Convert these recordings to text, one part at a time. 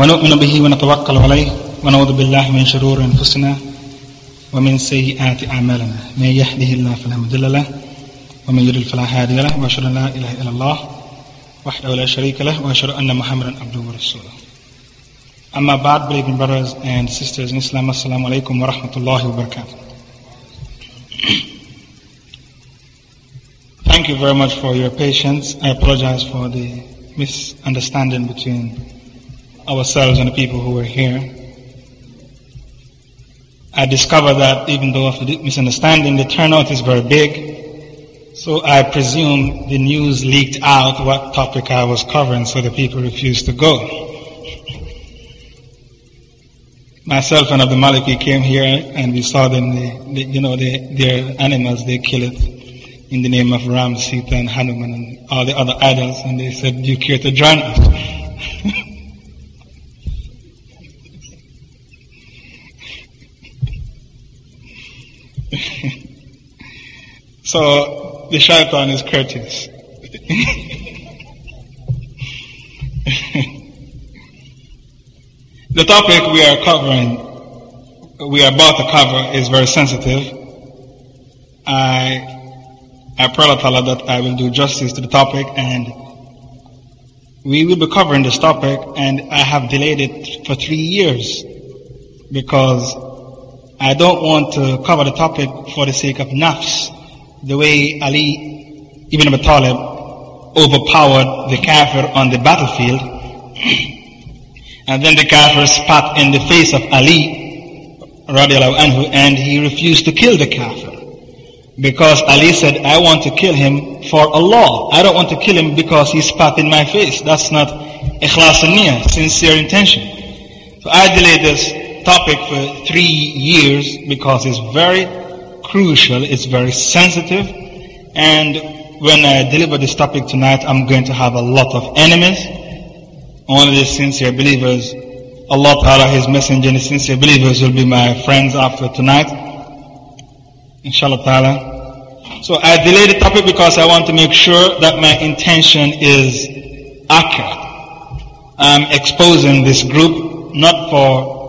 ونؤمن به ونتوكل عليه ونعوذ بالله من شرور أنفسنا ومن سيئات أعمالنا. من يهده الله فلا مضل له ومن يضلل فلا هادي له وأشهد أن لا إله إلا الله وحده لا شريك له وأشهد أن محمدا عبده ورسوله. أما بعد believing brothers and sisters in Islam alaikum wa rahmatullahi wa barakatuh Thank you very much for your patience. I apologize for the misunderstanding between ourselves and the people who were here. I discovered that even though of the misunderstanding, the turnout is very big. So I presume the news leaked out what topic I was covering, so the people refused to go. Myself and Abdul Malik, we came here and we saw them, they, they, you know, they, their animals, they kill it in the name of Ram, Sita, and Hanuman, and all the other idols, and they said, Do you care to join us? so the shaitan is courteous. the topic we are covering, we are about to cover, is very sensitive. I I pray to Allah that I will do justice to the topic and we will be covering this topic and I have delayed it for three years because I don't want to cover the topic for the sake of nafs, the way Ali ibn Abi Talib overpowered the kafir on the battlefield and then the kafir spat in the face of Ali anhu and he refused to kill the kafir. Because Ali said, I want to kill him for Allah. I don't want to kill him because he spat in my face. That's not ikhlas niyyah, sincere intention. So I delayed this topic for three years because it's very crucial, it's very sensitive, and when I deliver this topic tonight, I'm going to have a lot of enemies. Only the sincere believers, Allah Ta'ala, His Messenger, and the sincere believers will be my friends after tonight. Inshallah Ta'ala. So I delayed the topic because I want to make sure that my intention is accurate. I'm exposing this group not for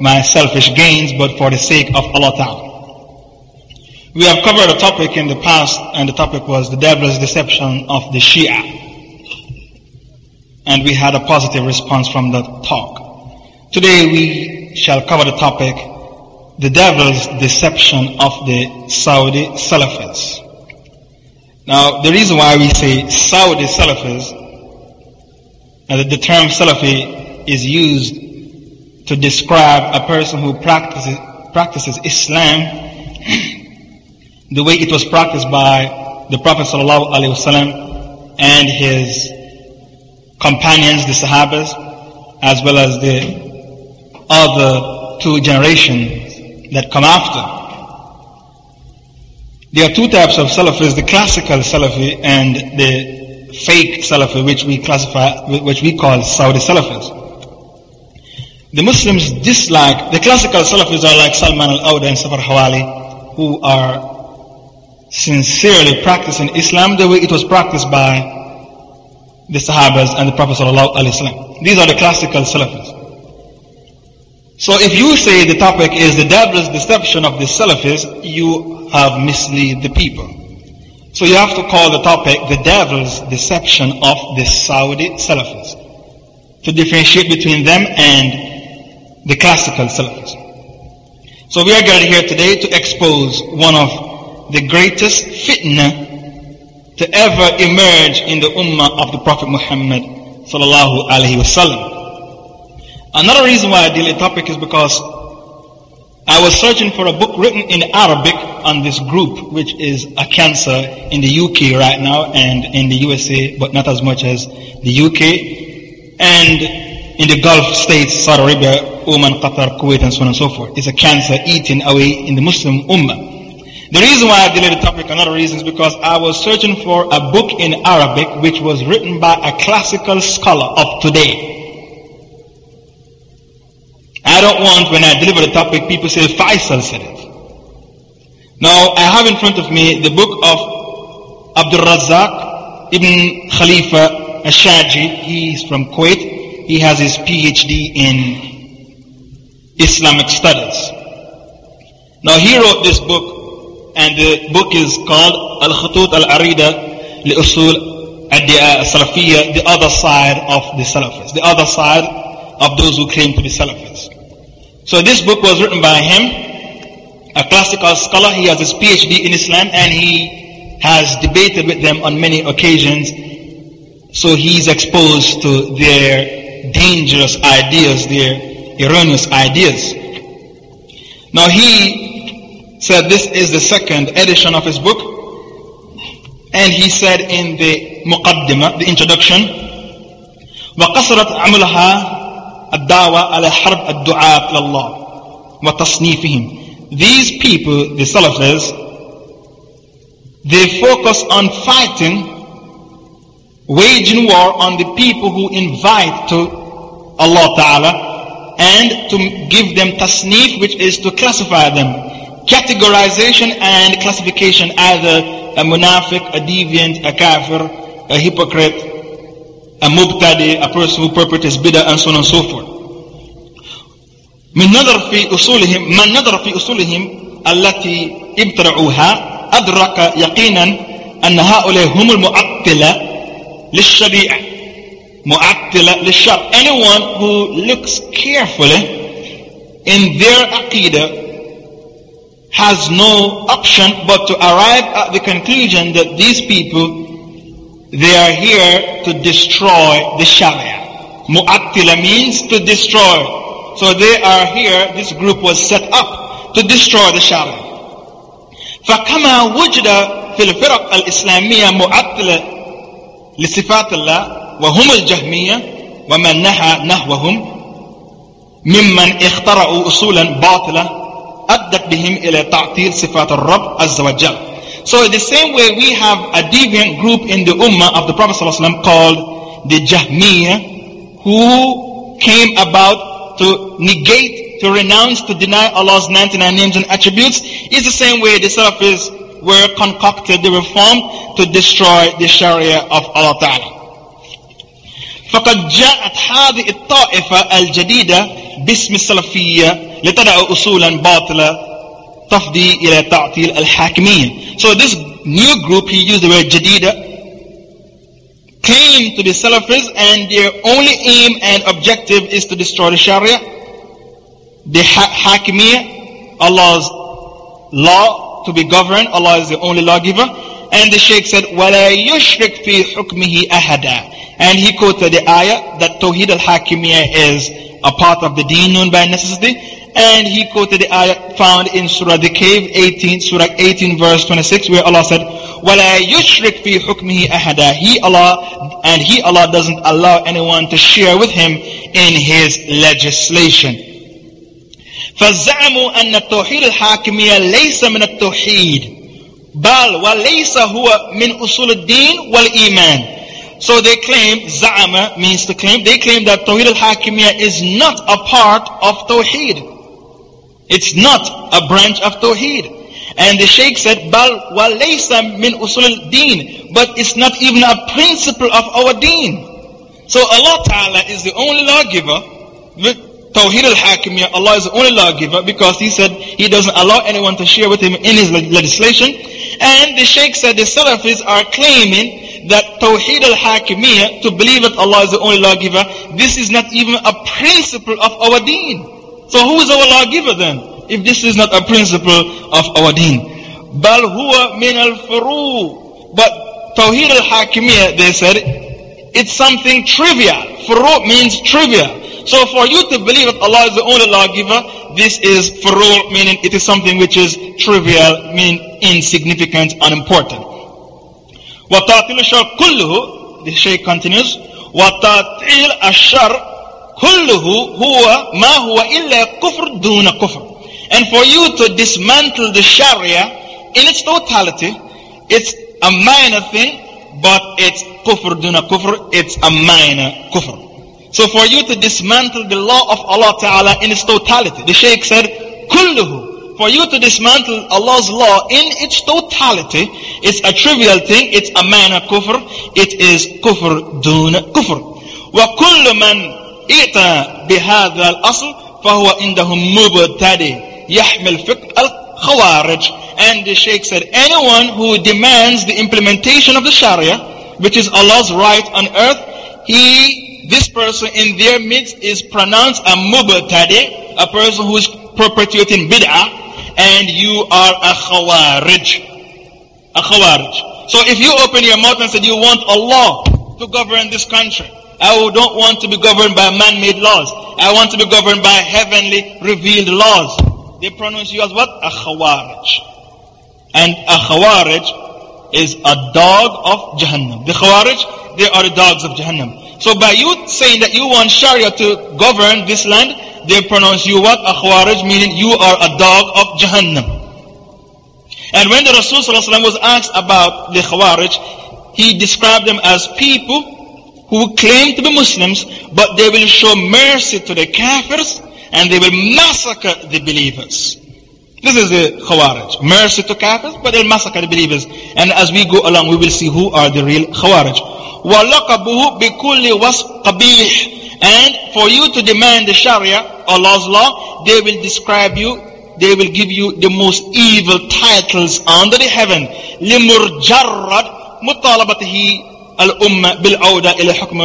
my selfish gains, but for the sake of Allah Ta'ala. We have covered a topic in the past, and the topic was the devil's deception of the Shia. And we had a positive response from that talk. Today we shall cover the topic the devil's deception of the Saudi Salafis. Now, the reason why we say Saudi Salafis, and the term Salafi is used to describe a person who practices, practices Islam the way it was practiced by the Prophet ﷺ and his companions, the Sahabas, as well as the other two generations that come after. There are two types of Salafis, the classical Salafi and the fake Salafi, which we classify, which we call Saudi Salafis. The Muslims dislike, the classical Salafis are like Salman al-Awda and Safar Hawali, who are sincerely practicing Islam the way it was practiced by the Sahabas and the Prophet ﷺ. These are the classical Salafis. So if you say the topic is the devil's deception of the Salafis, you have misled the people. So you have to call the topic the devil's deception of the Saudi Salafis. To differentiate between them and the classical Salafis. So we are gathered here today to expose one of the greatest fitna to ever emerge in the ummah of the Prophet Muhammad sallallahu alaihi wasallam. Another reason why I deal the topic is because I was searching for a book written in Arabic on this group, which is a cancer in the UK right now and in the USA, but not as much as the UK. And in the Gulf states, Saudi Arabia, Oman, Qatar, Kuwait, and so on and so forth. It's a cancer eating away in the Muslim Ummah. The reason why I delayed the topic, another reason, is because I was searching for a book in Arabic which was written by a classical scholar of today. I don't want when I deliver the topic people say Faisal said it. Now I have in front of me the book of Abdul Razak ibn Khalifa Ashaji. He is from Kuwait. he has his PhD in Islamic studies. Now he wrote this book, and the book is called Al-Khutut Al-Arida Li-Usul Al-Salafiyya, the other side of the Salafis, the other side of those who claim to be Salafis. So this book was written by him, a classical scholar. He has his PhD in Islam and he has debated with them on many occasions. So he's exposed to their dangerous ideas, their erroneous ideas. Now he said this is the second edition of his book. And he said in the muqaddimah, the introduction, وقصرت عملها الدعوة على حرب الدعاة إلى الله وتصنيفهم These people, the Salafis, they focus on fighting, waging war on the people who invite to Allah Ta'ala and to give them tasnif, which is to classify them. Categorization and classification, either a munafiq, a deviant, a kafir, a hypocrite, a mubtadi, a person who perpetrates bid'ah and so on and so forth. من نظر في أصولهم من نظر في أصولهم التي ابترعوها أدرك يقينا أن هؤلاء هم المعطلة للشريعة معطلة للشرع anyone who looks carefully in their aqidah has no option but to arrive at the conclusion that these people they are here to destroy the Sharia. Mu'attila means to destroy. So they are here, this group was set up to destroy the Sharia. فكما وجد في الفرق الإسلامية معطلة لصفات الله وهم الجهمية ومن نهى نهوهم ممن اخترعوا أصولا باطلة أدت بهم إلى تعطيل صفات الرب عز وجل so in the same way we have a deviant group in the Ummah of the Prophet ﷺ called the Jahmiyyah who came about to negate, to renounce, to deny Allah's 99 names and attributes is the same way the Salafis were concocted, they were formed to destroy the Sharia of Allah Ta'ala. فقد جاءت هذه الطائفة الجديدة باسم السلفية لتدعو أصولا باطلة تفضي إلى تعطيل الحاكمية so this new group, he used the word Jadida, claim to be Salafis and their only aim and objective is to destroy the Sharia, the Hakimiyya, Allah's law to be governed. Allah is the only lawgiver. And the Sheikh said, وَلَا يُشْرِكْ فِي حُكْمِهِ أَحَدًا And he quoted the ayah that Tawheed al-Hakimiyya is a part of the deen known by necessity. And he quoted the ayah found in Surah The Cave 18, Surah 18 verse 26 where Allah said, وَلَا يُشْرِكْ فِي حُكْمِهِ أَحَدًا He Allah, and He Allah doesn't allow anyone to share with Him in His legislation. فزعموا أن التوحيد الحاكمية ليس من التوحيد بل وليس هو من أصول الدين والإيمان so they claim, za'ama means to claim, they claim that Tawheed al-Hakimiyya is not a part of Tawheed. It's not a branch of Tawheed. And the Shaykh said, Bal wa walaysa min usul al deen. But it's not even a principle of our deen. So Allah Ta'ala is the only lawgiver. Tawheed al-Hakimiyya, Allah is the only lawgiver because He said He doesn't allow anyone to share with Him in His legislation. And the Shaykh said the Salafis are claiming that Tawheed al-Hakimiyya, to believe that Allah is the only lawgiver, this is not even a principle of our deen. So who is our lawgiver then? If this is not a principle of our deen. بل هو من الفروع. But Tawheed al-Hakimiyya, they said, it's something trivial. Furu means trivial. So for you to believe that Allah is the only lawgiver, this is furu, meaning it is something which is trivial, meaning insignificant, unimportant. وَتَعْطِيلُ الشَّرْ كُلُّهُ The Shaykh continues, وَتَعْطِيلُ الشَّرْ كله هو ما هو إلا كفر دون كفر and for you to dismantle the Sharia in its totality it's a minor thing but it's kufr duna kufr it's a minor kufr so for you to dismantle the law of Allah Ta'ala in its totality the Shaykh said kulluhu for you to dismantle Allah's law in its totality it's a trivial thing it's a minor kufr it is kufr duna kufr وكل من ائت بهذا الأصل فهو عندهم مبتدئ يحمل فقه الخوارج and the Sheikh said anyone who demands the implementation of the Sharia which is Allah's right on earth he this person in their midst is pronounced a mubtadi a person who is perpetuating bid'ah and you are a khawarij a khawarij so if you open your mouth and said you want Allah to govern this country I don't want to be governed by man-made laws. I want to be governed by heavenly revealed laws. They pronounce you as what? A khawarij. And a khawarij is a dog of Jahannam. The khawarij, they are the dogs of Jahannam. So by you saying that you want Sharia to govern this land, they pronounce you what? A khawarij, meaning you are a dog of Jahannam. And when the Rasul was asked about the khawarij, he described them as people who claim to be Muslims, but they will show mercy to the kafirs and they will massacre the believers. This is the Khawarij. Mercy to kafirs, but they'll massacre the believers. And as we go along, we will see who are the real Khawarij. وَلَقَبُهُ بِكُلِّ وَصْفٍ قَبِيحٍ And for you to demand the Sharia, Allah's law, they will describe you, they will give you the most evil titles under the heaven. لِمُرْجَرَّدْ مُطَالَبَتِهِ al-ummah bil-awda ila hukm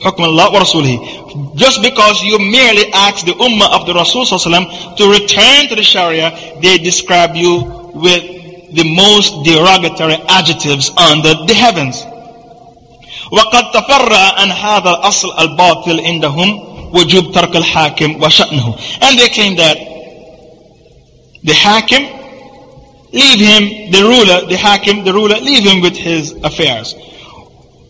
hukm Allah wa rasulih. Just because you merely ask the ummah of the Rasul to return to the Sharia, they describe you with the most derogatory adjectives under the heavens. وقد تفرع عن هذا الأصل الباطل عندهم وجوب ترك الحاكم وشأنه and they claim that the hakim leave him the ruler the hakim the ruler leave him with his affairs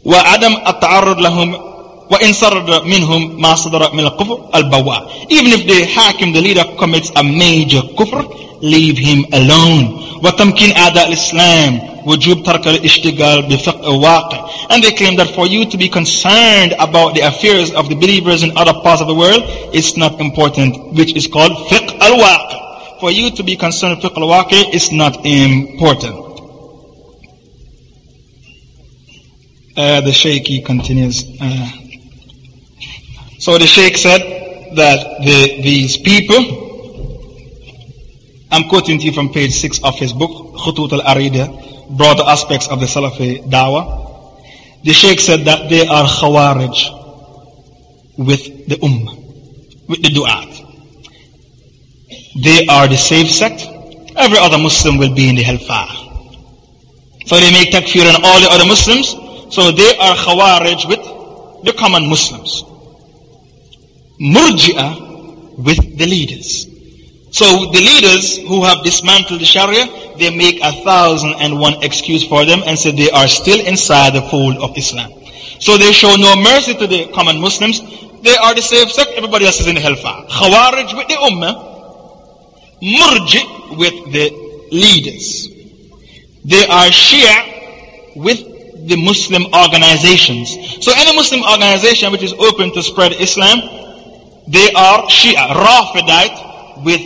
وعدم التعرض لهم وإن صدر منهم ما صدر من الكفر البواء even if the hakim the leader commits a major kufr leave him alone وتمكين أعداء الإسلام وجوب ترك الاشتغال بفقه الواقع and they claim that for you to be concerned about the affairs of the believers in other parts of the world it's not important which is called fiqh al-waqi for you to be concerned with fiqh al-waqi is not important Uh, the Sheikh he continues. Uh, so the Sheikh said that the, these people, I'm quoting to you from page 6 of his book, Khutut al-Arida, broader aspects of the Salafi Dawah. The Sheikh said that they are Khawarij with the Ummah, with the Du'at. They are the safe sect. Every other Muslim will be in the hellfire. So they make takfir on all the other Muslims so they are Khawarij with the common Muslims. Murji'ah with the leaders. So the leaders who have dismantled the Sharia, they make a thousand and one excuse for them and say they are still inside the fold of Islam. So they show no mercy to the common Muslims. They are the same sect, everybody else is in the hellfire. Khawarij with the Ummah, Murji with the leaders. They are Shia with the Muslim organizations. So any Muslim organization which is open to spread Islam, they are Shia, Rafidite with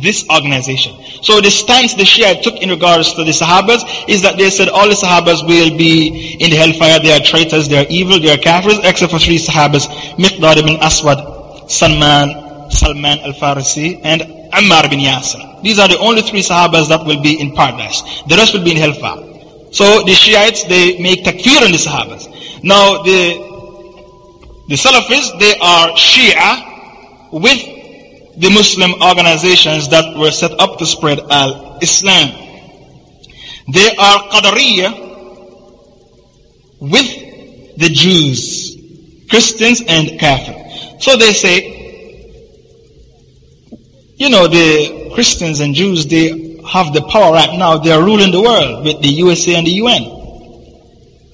this organization. So the stance the Shia took in regards to the Sahabas is that they said all the Sahabas will be in the hellfire, they are traitors, they are evil, they are kafirs, except for three Sahabas, Miqdad ibn Aswad, Salman, Salman al-Farisi, and Ammar bin Yasir. These are the only three Sahabas that will be in paradise. The rest will be in hellfire. So the Shiites, they make takfir on the Sahabas. Now the, the Salafis, they are Shia with the Muslim organizations that were set up to spread al-Islam. They are Qadariya with the Jews, Christians and Kafir. So they say, you know, the Christians and Jews, they have the power right now, they are ruling the world with the USA and the UN.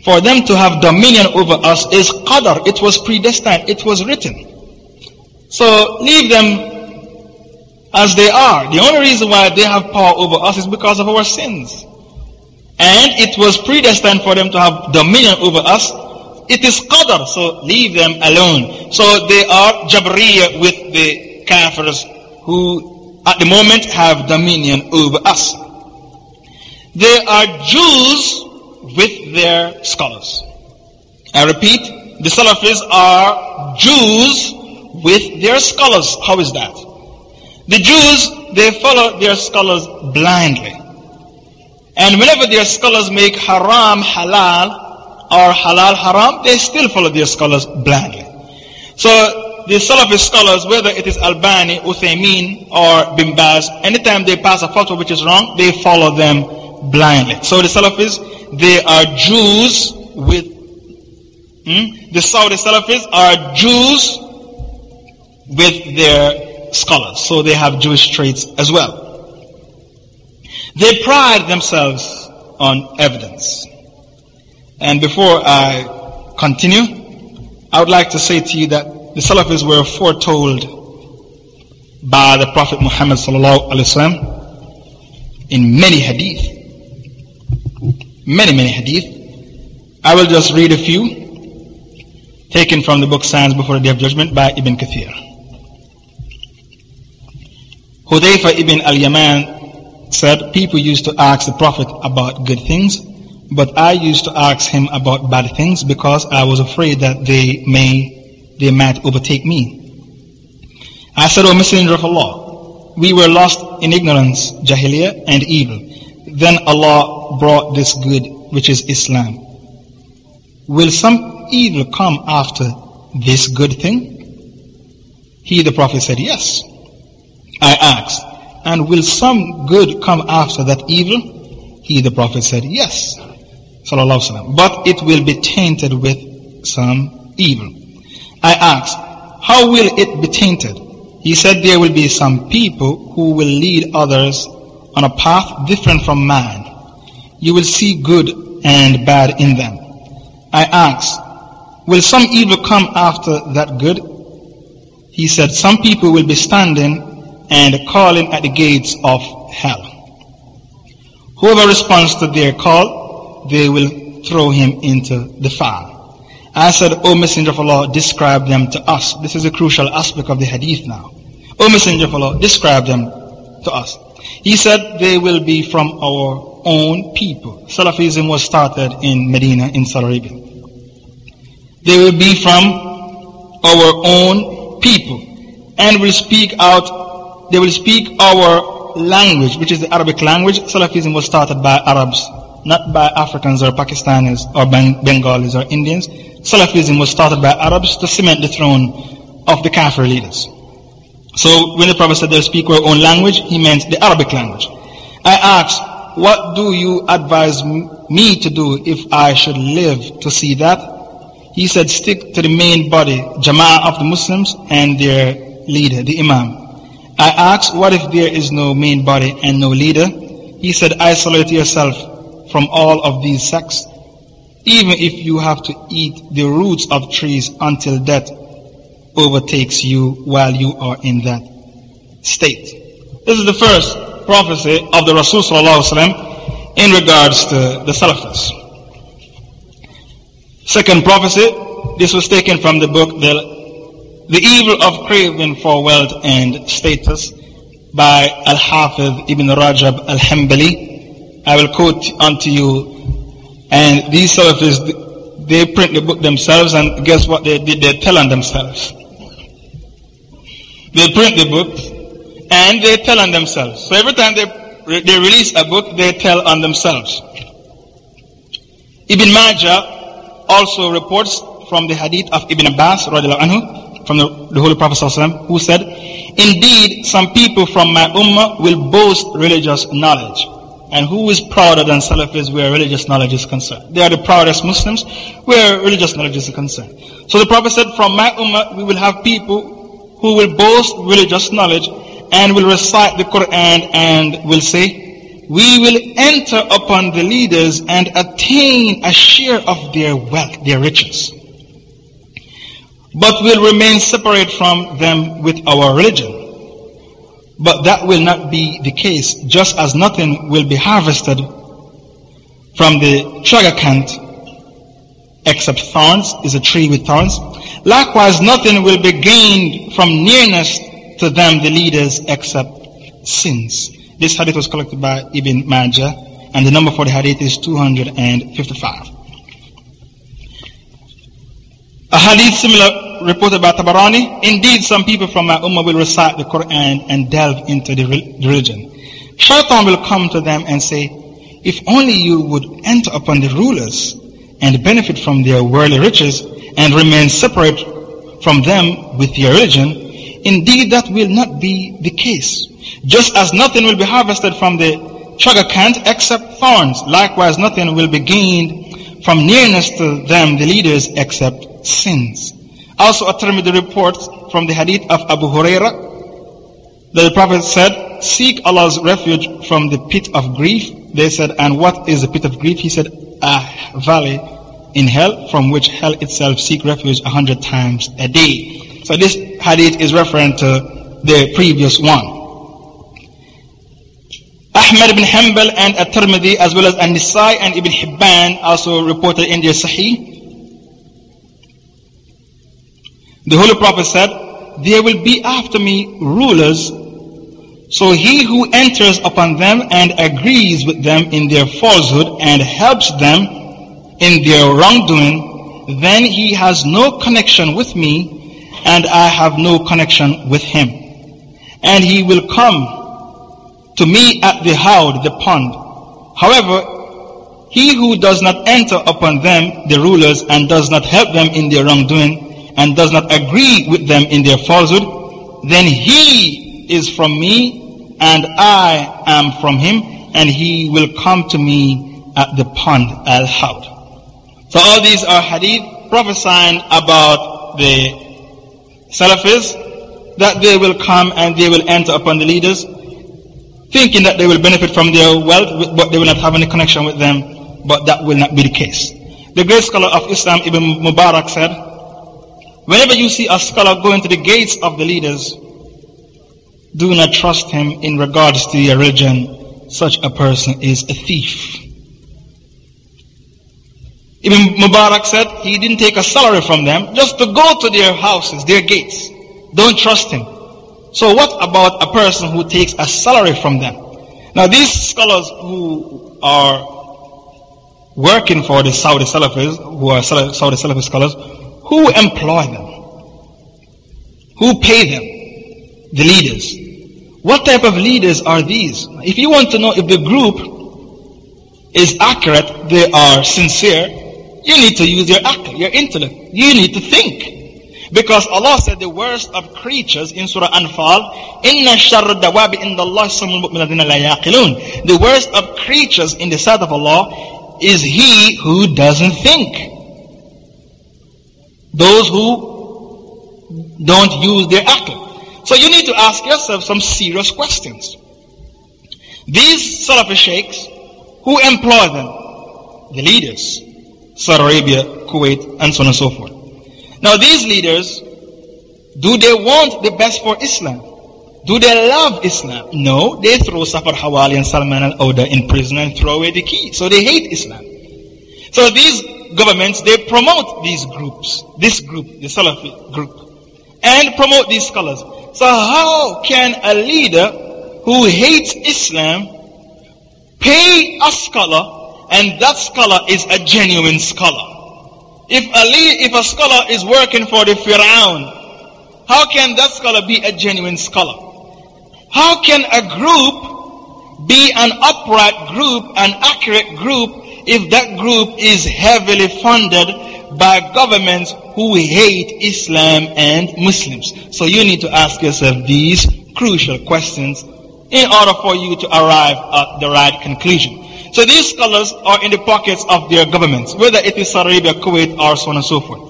For them to have dominion over us is qadar. It was predestined. It was written. So leave them as they are. The only reason why they have power over us is because of our sins. And it was predestined for them to have dominion over us. It is qadar, so leave them alone. So they are Jabriya with the kafirs who at the moment have dominion over us. They are Jews with their scholars. I repeat, the Salafis are Jews with their scholars. How is that? The Jews, they follow their scholars blindly. And whenever their scholars make haram halal or halal haram, they still follow their scholars blindly. So the Salafi scholars, whether it is Albani, Uthaymeen, or Bin Baz, anytime they pass a fatwa which is wrong, they follow them blindly. So the Salafis, they are Jews with, hmm? the Saudi Salafis are Jews with their scholars. So they have Jewish traits as well. They pride themselves on evidence. And before I continue, I would like to say to you that the Salafis were foretold by the Prophet Muhammad in many hadith. Many, many hadith. I will just read a few taken from the book Signs Before the Day of Judgment by Ibn Kathir. Hudayfa ibn al-Yaman said, people used to ask the Prophet about good things but I used to ask him about bad things because I was afraid that they may, they might overtake me. I said, O Messenger of Allah, we were lost in ignorance, jahiliyyah, and evil. Then Allah brought this good, which is Islam. Will some evil come after this good thing? He, the Prophet, said, Yes. I asked, And will some good come after that evil? He, the Prophet, said, Yes. But it will be tainted with some evil. I asked, how will it be tainted? He said there will be some people who will lead others on a path different from mine. You will see good and bad in them. I asked, will some evil come after that good? He said, some people will be standing and calling at the gates of hell. Whoever responds to their call they will throw him into the fire. I said, O Messenger of Allah, describe them to us. This is a crucial aspect of the hadith now. O Messenger of Allah, describe them to us. He said they will be from our own people. Salafism was started in Medina in Saudi Arabia. They will be from our own people and will speak out, they will speak our language, which is the Arabic language. Salafism was started by Arabs not by Africans or Pakistanis or Bengalis or Indians. Salafism was started by Arabs to cement the throne of the Kafir leaders. So when the Prophet said they'll speak our own language, he meant the Arabic language. I asked, what do you advise me to do if I should live to see that? He said, stick to the main body, Jama'ah of the Muslims and their leader, the Imam. I asked, what if there is no main body and no leader? He said, isolate yourself from all of these sects, even if you have to eat the roots of trees until death overtakes you while you are in that state. This is the first prophecy of the Rasul in regards to the Salafis. Second prophecy, this was taken from the book The, the Evil of Craving for Wealth and Status by Al-Hafiz Ibn Rajab Al-Hambali I will quote unto you. And these Salafis, they print the book themselves, and guess what they did? They tell on themselves. They print the book, and they tell on themselves. So every time they, they release a book, they tell on themselves. Ibn Majah also reports from the hadith of Ibn Abbas, anhu, from the, the Holy Prophet who said, Indeed, some people from my ummah will boast religious knowledge. And who is prouder than Salafis where religious knowledge is concerned? They are the proudest Muslims where religious knowledge is concerned. So the Prophet said, from my ummah, we will have people who will boast religious knowledge and will recite the Quran and will say, we will enter upon the leaders and attain a share of their wealth, their riches. But will remain separate from them with our religion. But that will not be the case, just as nothing will be harvested from the tragacanth except thorns, is a tree with thorns. Likewise, nothing will be gained from nearness to them, the leaders, except sins. This hadith was collected by Ibn Majah, and the number for the hadith is 255. A hadith similar reported by Tabarani, indeed some people from my ummah will recite the Quran and delve into the religion. Shaitan will come to them and say, if only you would enter upon the rulers and benefit from their worldly riches and remain separate from them with your religion, indeed that will not be the case. Just as nothing will be harvested from the tragacanth except thorns, likewise nothing will be gained from nearness to them, the leaders, except sins. Also, At-Tirmidhi reports from the hadith of Abu Huraira that the Prophet said, Seek Allah's refuge from the pit of grief. They said, And what is the pit of grief? He said, A valley in hell from which hell itself seek refuge a hundred times a day. So this hadith is referring to the previous one. Ahmad ibn Hanbal and At-Tirmidhi as well as An-Nisai and Ibn Hibban also reported in their Sahih. The Holy Prophet said, There will be after me rulers, so he who enters upon them and agrees with them in their falsehood and helps them in their wrongdoing, then he has no connection with me, and I have no connection with him. And he will come to me at the Haud, the pond. However, he who does not enter upon them, the rulers, and does not help them in their wrongdoing, and does not agree with them in their falsehood, then he is from me, and I am from him, and he will come to me at the pond al-Haud. So all these are hadith prophesying about the Salafis, that they will come and they will enter upon the leaders, thinking that they will benefit from their wealth, but they will not have any connection with them, but that will not be the case. The great scholar of Islam, Ibn Mubarak said, whenever you see a scholar going to the gates of the leaders, do not trust him in regards to your religion. Such a person is a thief. Ibn Mubarak said he didn't take a salary from them just to go to their houses, their gates. Don't trust him. So what about a person who takes a salary from them? Now these scholars who are working for the Saudi Salafis, who are Saudi Salafi scholars, who employ them? Who pay them? The leaders. What type of leaders are these? If you want to know if the group is accurate, they are sincere, you need to use your akal, your intellect. You need to think. Because Allah said the worst of creatures in Surah Anfal, Inna sharra dawabi inda Allah la The worst of creatures in the sight of Allah is he who doesn't think. Those who don't use their akal. So you need to ask yourself some serious questions. These Salafi sheikhs, who employ them? The leaders. Saudi Arabia, Kuwait, and so on and so forth. Now these leaders, do they want the best for Islam? Do they love Islam? No, they throw Safar Hawali and Salman al-Oda in prison and throw away the key. So they hate Islam. So these governments, they promote these groups, this group, the Salafi group, and promote these scholars. So how can a leader who hates Islam pay a scholar and that scholar is a genuine scholar. If a, if a scholar is working for the Firaun, how can that scholar be a genuine scholar? How can a group be an upright group, an accurate group, if that group is heavily funded by governments who hate Islam and Muslims? So you need to ask yourself these crucial questions in order for you to arrive at the right conclusion. So these scholars are in the pockets of their governments, whether it is Saudi Arabia, Kuwait, or so on and so forth.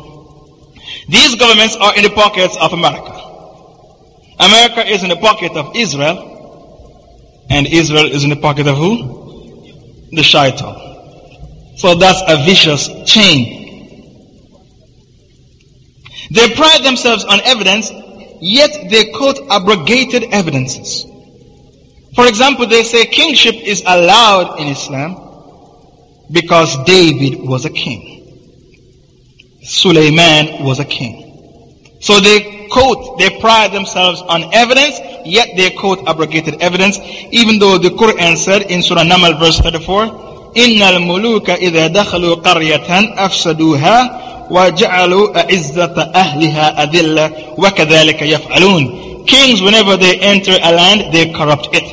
These governments are in the pockets of America. America is in the pocket of Israel, and Israel is in the pocket of who? The shaitan. So that's a vicious chain. They pride themselves on evidence, yet they quote abrogated evidences. For example, they say kingship is allowed in Islam because David was a king. Suleiman was a king. So they quote, they pride themselves on evidence, yet they quote abrogated evidence, even though the Quran said in Surah Namal verse 34, إن الملوك إذا دخلوا قرية أفسدوها وَجَعَلُوا أَعِزَّةَ أَهْلِهَا أَذِلَّةً وَكَذَلِكَ يَفْعَلُونَ Kings, whenever they enter a land, they corrupt it.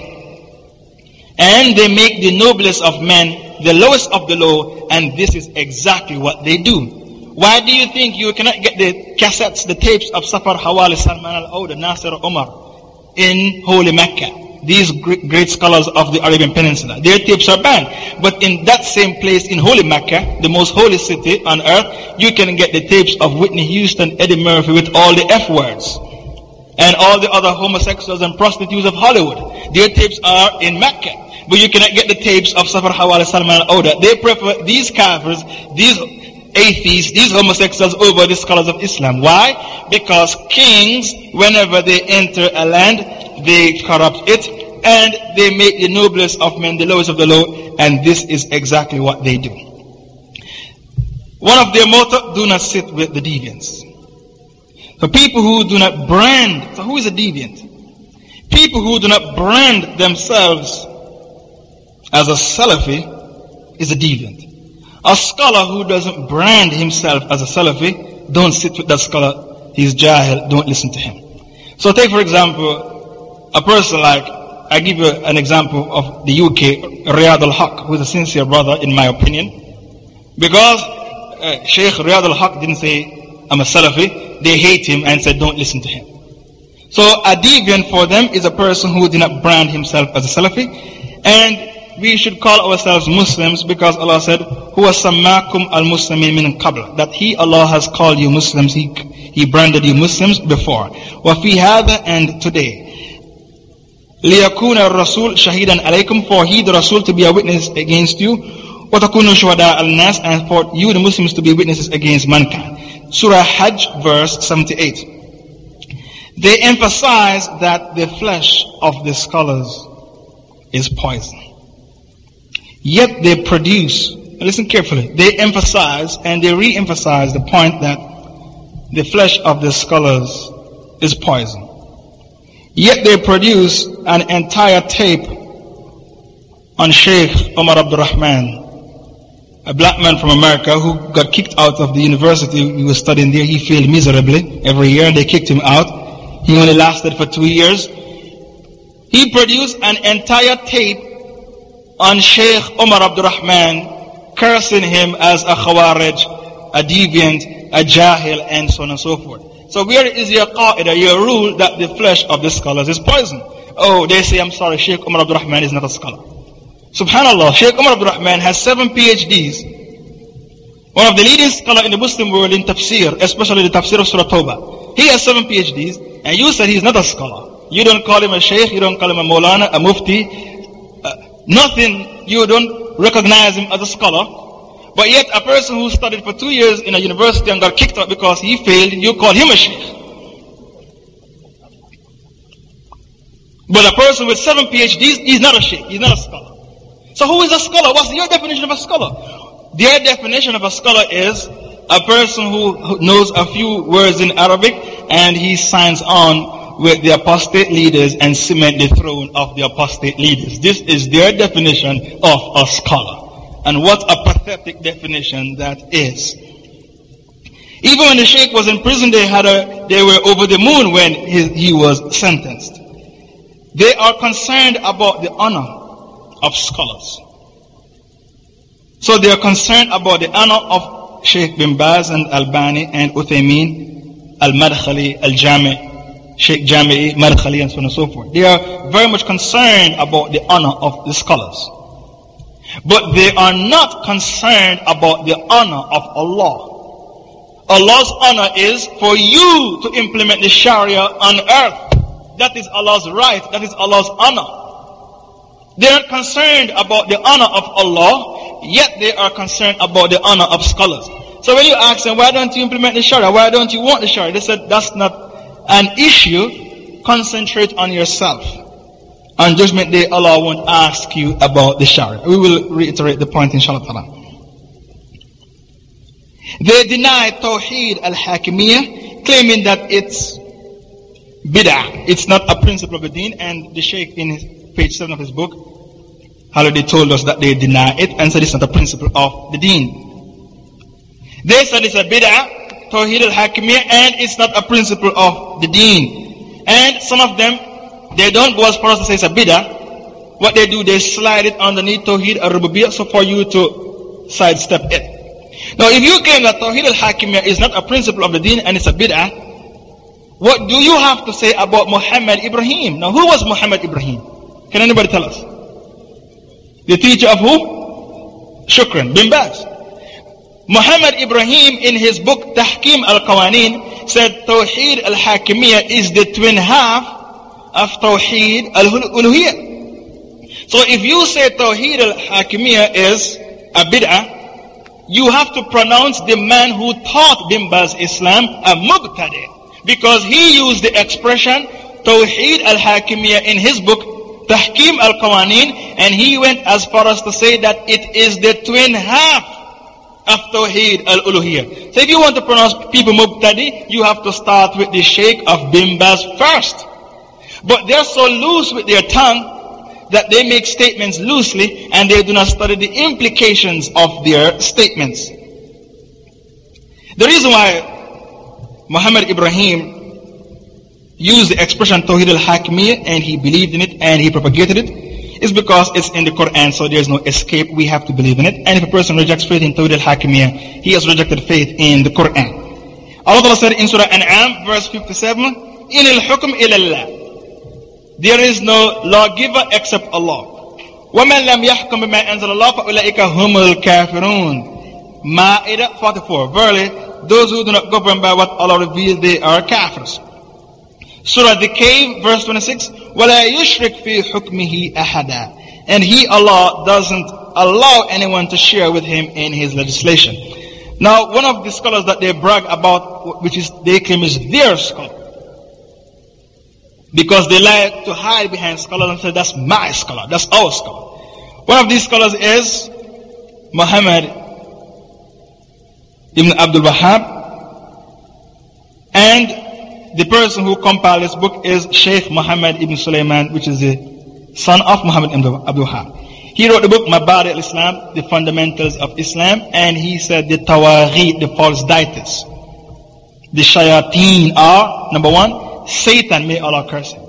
And they make the noblest of men the lowest of the low, and this is exactly what they do. Why do you think you cannot get the cassettes, the tapes of Safar Hawali Salman al-Awda, Nasir Omar in Holy Mecca? These great scholars of the Arabian Peninsula. Their tapes are banned. But in that same place in Holy Mecca, the most holy city on earth, you can get the tapes of Whitney Houston, Eddie Murphy with all the F words. And all the other homosexuals and prostitutes of Hollywood. Their tapes are in Mecca. But you cannot get the tapes of Safar Hawali Salman al-Oda. They prefer these kafirs, these atheists, these homosexuals over the scholars of Islam. Why? Because kings, whenever they enter a land, they corrupt it and they make the noblest of men the lowest of the low, and this is exactly what they do. One of their motto, do not sit with the deviants. For people who do not brand, so who is a deviant? People who do not brand themselves as a Salafi is a deviant. A scholar who doesn't brand himself as a Salafi, don't sit with that scholar. He's Jahil. Don't listen to him. So take for example, a person like, I give you an example of the UK, Riyad al-Haq, who is a sincere brother in my opinion. Because uh, Sheikh Riyad al-Haq didn't say, I'm a Salafi, they hate him and said, don't listen to him. So a deviant for them is a person who did not brand himself as a Salafi. And we should call ourselves Muslims because Allah said, Huwa sammakum al muslimin min qabl. That He, Allah, has called you Muslims. He, he branded you Muslims before. Wa fi hadha and today. ليكون الرسول شهيدا عليكم for he the Rasul to be a witness against you وتكونوا شهداء الناس and for you the Muslims to be witnesses against mankind Surah Hajj verse 78 they emphasize that the flesh of the scholars is poison Yet they produce, listen carefully, they emphasize and they re-emphasize the point that the flesh of the scholars is poison. Yet they produce an entire tape on Sheikh Omar Abdul Rahman, a black man from America who got kicked out of the university he was studying there. He failed miserably every year and they kicked him out. He only lasted for two years. He produced an entire tape on Sheikh Umar Abdul Rahman, cursing him as a khawarij, a deviant, a jahil, and so on and so forth. So where is your qaida, your rule that the flesh of the scholars is poison? Oh, they say, I'm sorry, Sheikh Umar Abdul Rahman is not a scholar. Subhanallah, Sheikh Umar Abdul Rahman has seven PhDs. One of the leading scholars in the Muslim world in tafsir, especially the tafsir of Surah Tawbah. He has seven PhDs, and you said he's not a scholar. You don't call him a sheikh, you don't call him a maulana, a mufti, nothing, you don't recognize him as a scholar. But yet a person who studied for two years in a university and got kicked out because he failed, you call him a sheikh. But a person with seven PhDs, he's not a sheikh, he's not a scholar. So who is a scholar? What's your definition of a scholar? Their definition of a scholar is a person who knows a few words in Arabic and he signs on with the apostate leaders and cement the throne of the apostate leaders. This is their definition of a scholar. And what a pathetic definition that is. Even when the sheikh was in prison, they had a, they were over the moon when he, he was sentenced. They are concerned about the honor of scholars. So they are concerned about the honor of Sheikh bin Baz and Albani and Uthaymeen, Al-Madkhali, Al-Jami, Sheikh Jami'i, Madkhali, and so on and so forth. They are very much concerned about the honor of the scholars. But they are not concerned about the honor of Allah. Allah's honor is for you to implement the Sharia on earth. That is Allah's right. That is Allah's honor. They are concerned about the honor of Allah, yet they are concerned about the honor of scholars. So when you ask them, why don't you implement the Sharia? Why don't you want the Sharia? They said, that's not an issue, concentrate on yourself. On judgment day, Allah won't ask you about the Sharia. We will reiterate the point inshallah. They deny Tawheed al-Hakimiyyah, claiming that it's bid'ah. It's not a principle of the deen. And the Shaykh in his, page 7 of his book, already told us that they deny it and said it's not a principle of the deen. They said it's a bid'ah, Tawheed al-Hakimiyya, and it's not a principle of the deen. And some of them, they don't go as far as to say it's a bid'ah. What they do, they slide it underneath Tawheed al-Rububiyyah so for you to sidestep it. Now, if you claim that Tawheed al-Hakimiyya is not a principle of the deen and it's a bid'ah, what do you have to say about Muhammad Ibrahim? Now, who was Muhammad Ibrahim? Can anybody tell us? The teacher of who? Shukran, bin Baz. Muhammad Ibrahim in his book Tahkim al-Qawanin said Tawheed al-Hakimiyya is the twin half of Tawheed al-Uluhiyyah. So if you say Tawheed al-Hakimiyya is a bid'ah, you have to pronounce the man who taught Bin Baz Islam a mubtadi. Because he used the expression Tawheed al-Hakimiyya in his book Tahkim al-Qawanin and he went as far as to say that it is the twin half of Tawheed al-Uluhiyyah. So if you want to pronounce people Mubtadi, you have to start with the Sheikh of Bin Baz first. But they're so loose with their tongue that they make statements loosely and they do not study the implications of their statements. The reason why Muhammad Ibrahim used the expression Tawheed al-Hakimiyyah and he believed in it and he propagated it is because it's in the Quran, so there's no escape. We have to believe in it. And if a person rejects faith in Tawhid al-Hakimiyya, he has rejected faith in the Quran. Allah said in Surah An'am, verse 57, In al-hukm ilallah. There is no lawgiver except Allah. وَمَنْ لَمْ يَحْكُمْ بِمَا أَنزَلَ اللَّهُ فَأُولَٰئِكَ هُمُ الْكَافِرُونَ Ma'idah 44. Verily, those who do not govern by what Allah revealed, they are kafirs. Surah The Cave, verse 26, وَلَا يُشْرِكْ فِي حُكْمِهِ أَحَدًا And He, Allah, doesn't allow anyone to share with Him in His legislation. Now, one of the scholars that they brag about, which is they claim is their scholar, because they like to hide behind scholars and say, that's my scholar, that's our scholar. One of these scholars is Muhammad ibn Abdul Wahhab, and the person who compiled this book is Sheikh Muhammad ibn Sulaiman, which is the son of Muhammad ibn Abdul Wahab. He wrote the book Mabadi al-Islam, the fundamentals of Islam, and he said the tawaghi, the false deities. The shayateen are, number one, Satan, may Allah curse him.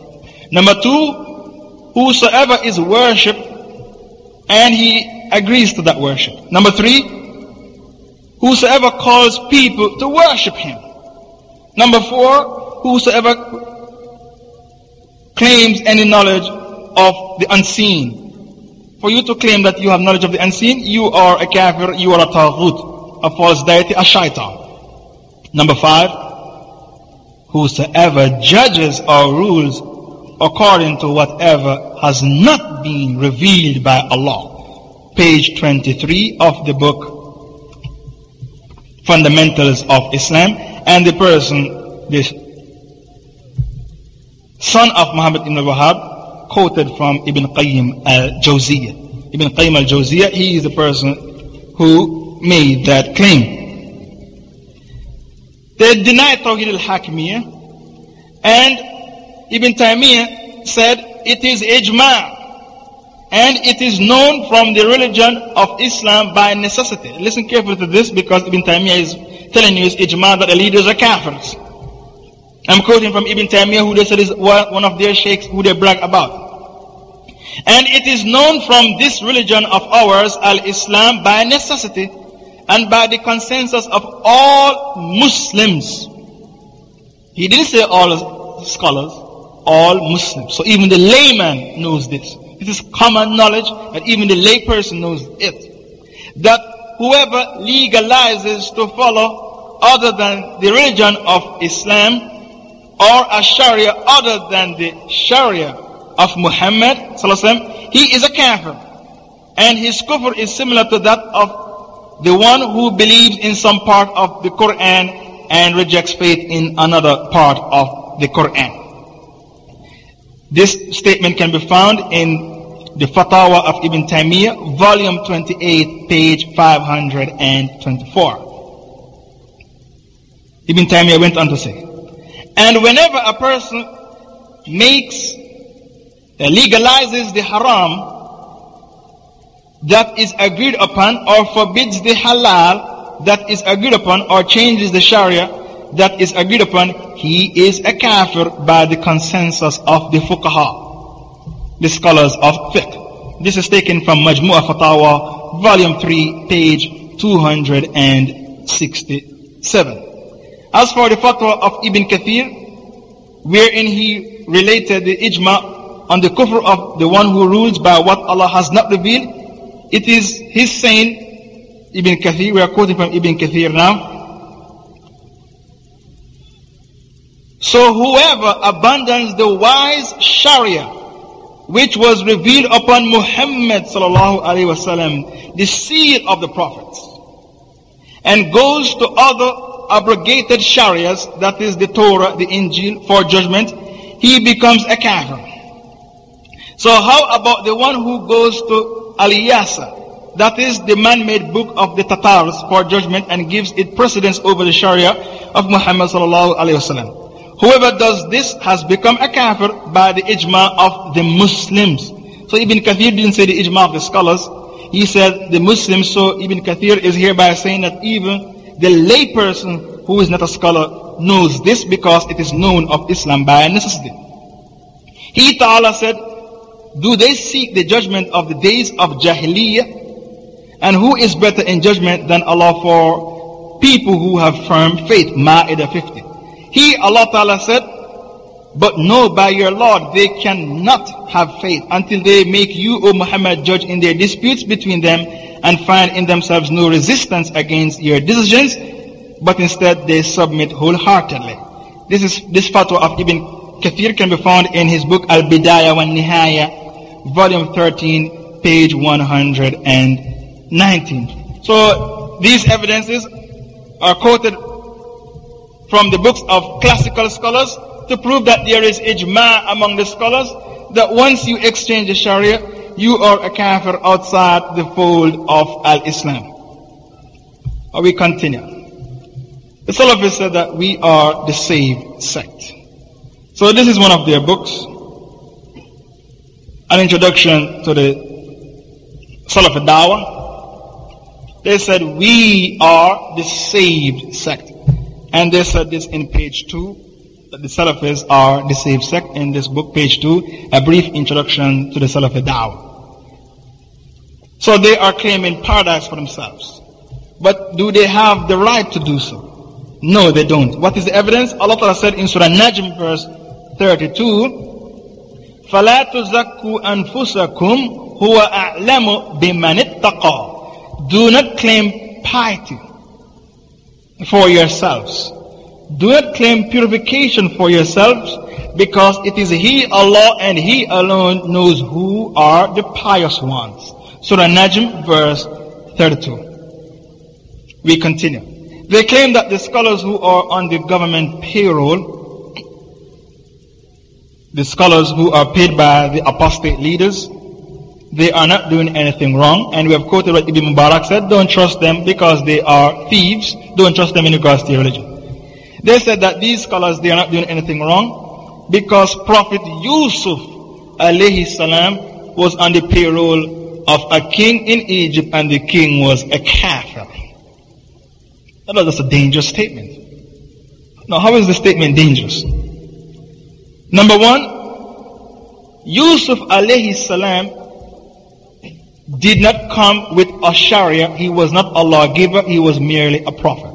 Number two, whosoever is worshipped, and he agrees to that worship. Number three, whosoever calls people to worship him. Number four, whosoever claims any knowledge of the unseen. For you to claim that you have knowledge of the unseen, you are a kafir, you are a taghut, a false deity, a shaitan. Number five, whosoever judges or rules according to whatever has not been revealed by Allah. Page 23 of the book Fundamentals of Islam and the person, this son of Muhammad ibn Wahab, quoted from Ibn Qayyim al-Jawziyah. Ibn Qayyim al-Jawziyah, he is the person who made that claim. They denied Tawhid al-Hakimiyyah and Ibn Taymiyyah said it is ijma' and it is known from the religion of Islam by necessity. Listen carefully to this because Ibn Taymiyyah is telling you it's ijma' that the leaders are kafirs. I'm quoting from Ibn Taymiyyah who they said is one of their sheikhs who they brag about. And it is known from this religion of ours, Al-Islam, by necessity and by the consensus of all Muslims. He didn't say all scholars, all Muslims. So even the layman knows this. It is common knowledge that even the layperson knows it. That whoever legalizes to follow other than the religion of Islam or a Sharia other than the Sharia of Muhammad he is a kafir. And his kufr is similar to that of the one who believes in some part of the Quran and rejects faith in another part of the Quran. This statement can be found in the Fatawa of Ibn Taymiyyah, volume 28, page 524. Ibn Taymiyyah went on to say, and whenever a person makes, uh, legalizes the haram that is agreed upon or forbids the halal that is agreed upon or changes the Sharia that is agreed upon, he is a kafir by the consensus of the fuqaha, the scholars of fiqh. This is taken from Majmu'ah Fatawa, volume 3, page 267. As for the fatwa of Ibn Kathir, wherein he related the ijma on the kufr of the one who rules by what Allah has not revealed, it is his saying, Ibn Kathir, we are quoting from Ibn Kathir now, So whoever abandons the wise Sharia, which was revealed upon Muhammad sallallahu alaihi wasallam, the seal of the prophets, and goes to other abrogated Sharias, that is the Torah, the Injil, for judgment, he becomes a kafir. So how about the one who goes to Aliyasa, that is the man-made book of the Tatars for judgment and gives it precedence over the Sharia of Muhammad sallallahu alaihi wasallam. Whoever does this has become a kafir by the ijma of the Muslims. So Ibn Kathir didn't say the ijma of the scholars. He said the Muslims. So Ibn Kathir is hereby saying that even the layperson who is not a scholar knows this because it is known of Islam by necessity. He Ta'ala said, do they seek the judgment of the days of Jahiliyyah? And who is better in judgment than Allah for people who have firm faith? Ma'idah 50. He, Allah Ta'ala said, but know by your Lord, they cannot have faith until they make you, O Muhammad, judge in their disputes between them and find in themselves no resistance against your decisions, but instead they submit wholeheartedly. This is this fatwa of Ibn Kathir can be found in his book Al-Bidayah wa Nihaya, volume 13, page 119. So these evidences are quoted from the books of classical scholars to prove that there is ijma among the scholars that once you exchange the sharia, you are a kafir outside the fold of al-Islam. We continue. The Salafis said that we are the saved sect. So this is one of their books. An introduction to the Salafi Dawah. They said we are the saved sect. And they said this in page 2, that the Salafis are the saved sect. In this book, page 2, a brief introduction to the Salafi Dawah. So they are claiming paradise for themselves. But do they have the right to do so? No, they don't. What is the evidence? Allah Ta'ala said in Surah Najm verse 32, فَلَا تُزَكُّوا أَنفُسَكُمْ هُوَ أَعْلَمُ بِمَنِ اتَّقَى Do not claim piety for yourselves. Do not claim purification for yourselves because it is He, Allah, and He alone knows who are the pious ones. Surah Najm, verse 32. We continue. They claim that the scholars who are on the government payroll, the scholars who are paid by the apostate leaders, they are not doing anything wrong. And we have quoted what Ibn Mubarak said, don't trust them because they are thieves. Don't trust them in regards to your religion. They said that these scholars, they are not doing anything wrong because Prophet Yusuf salam was on the payroll of a king in Egypt and the king was a kafir. That was just a dangerous statement. Now, how is the statement dangerous? Number one, Yusuf alayhi salam did not come with a sharia. He was not a lawgiver. He was merely a prophet.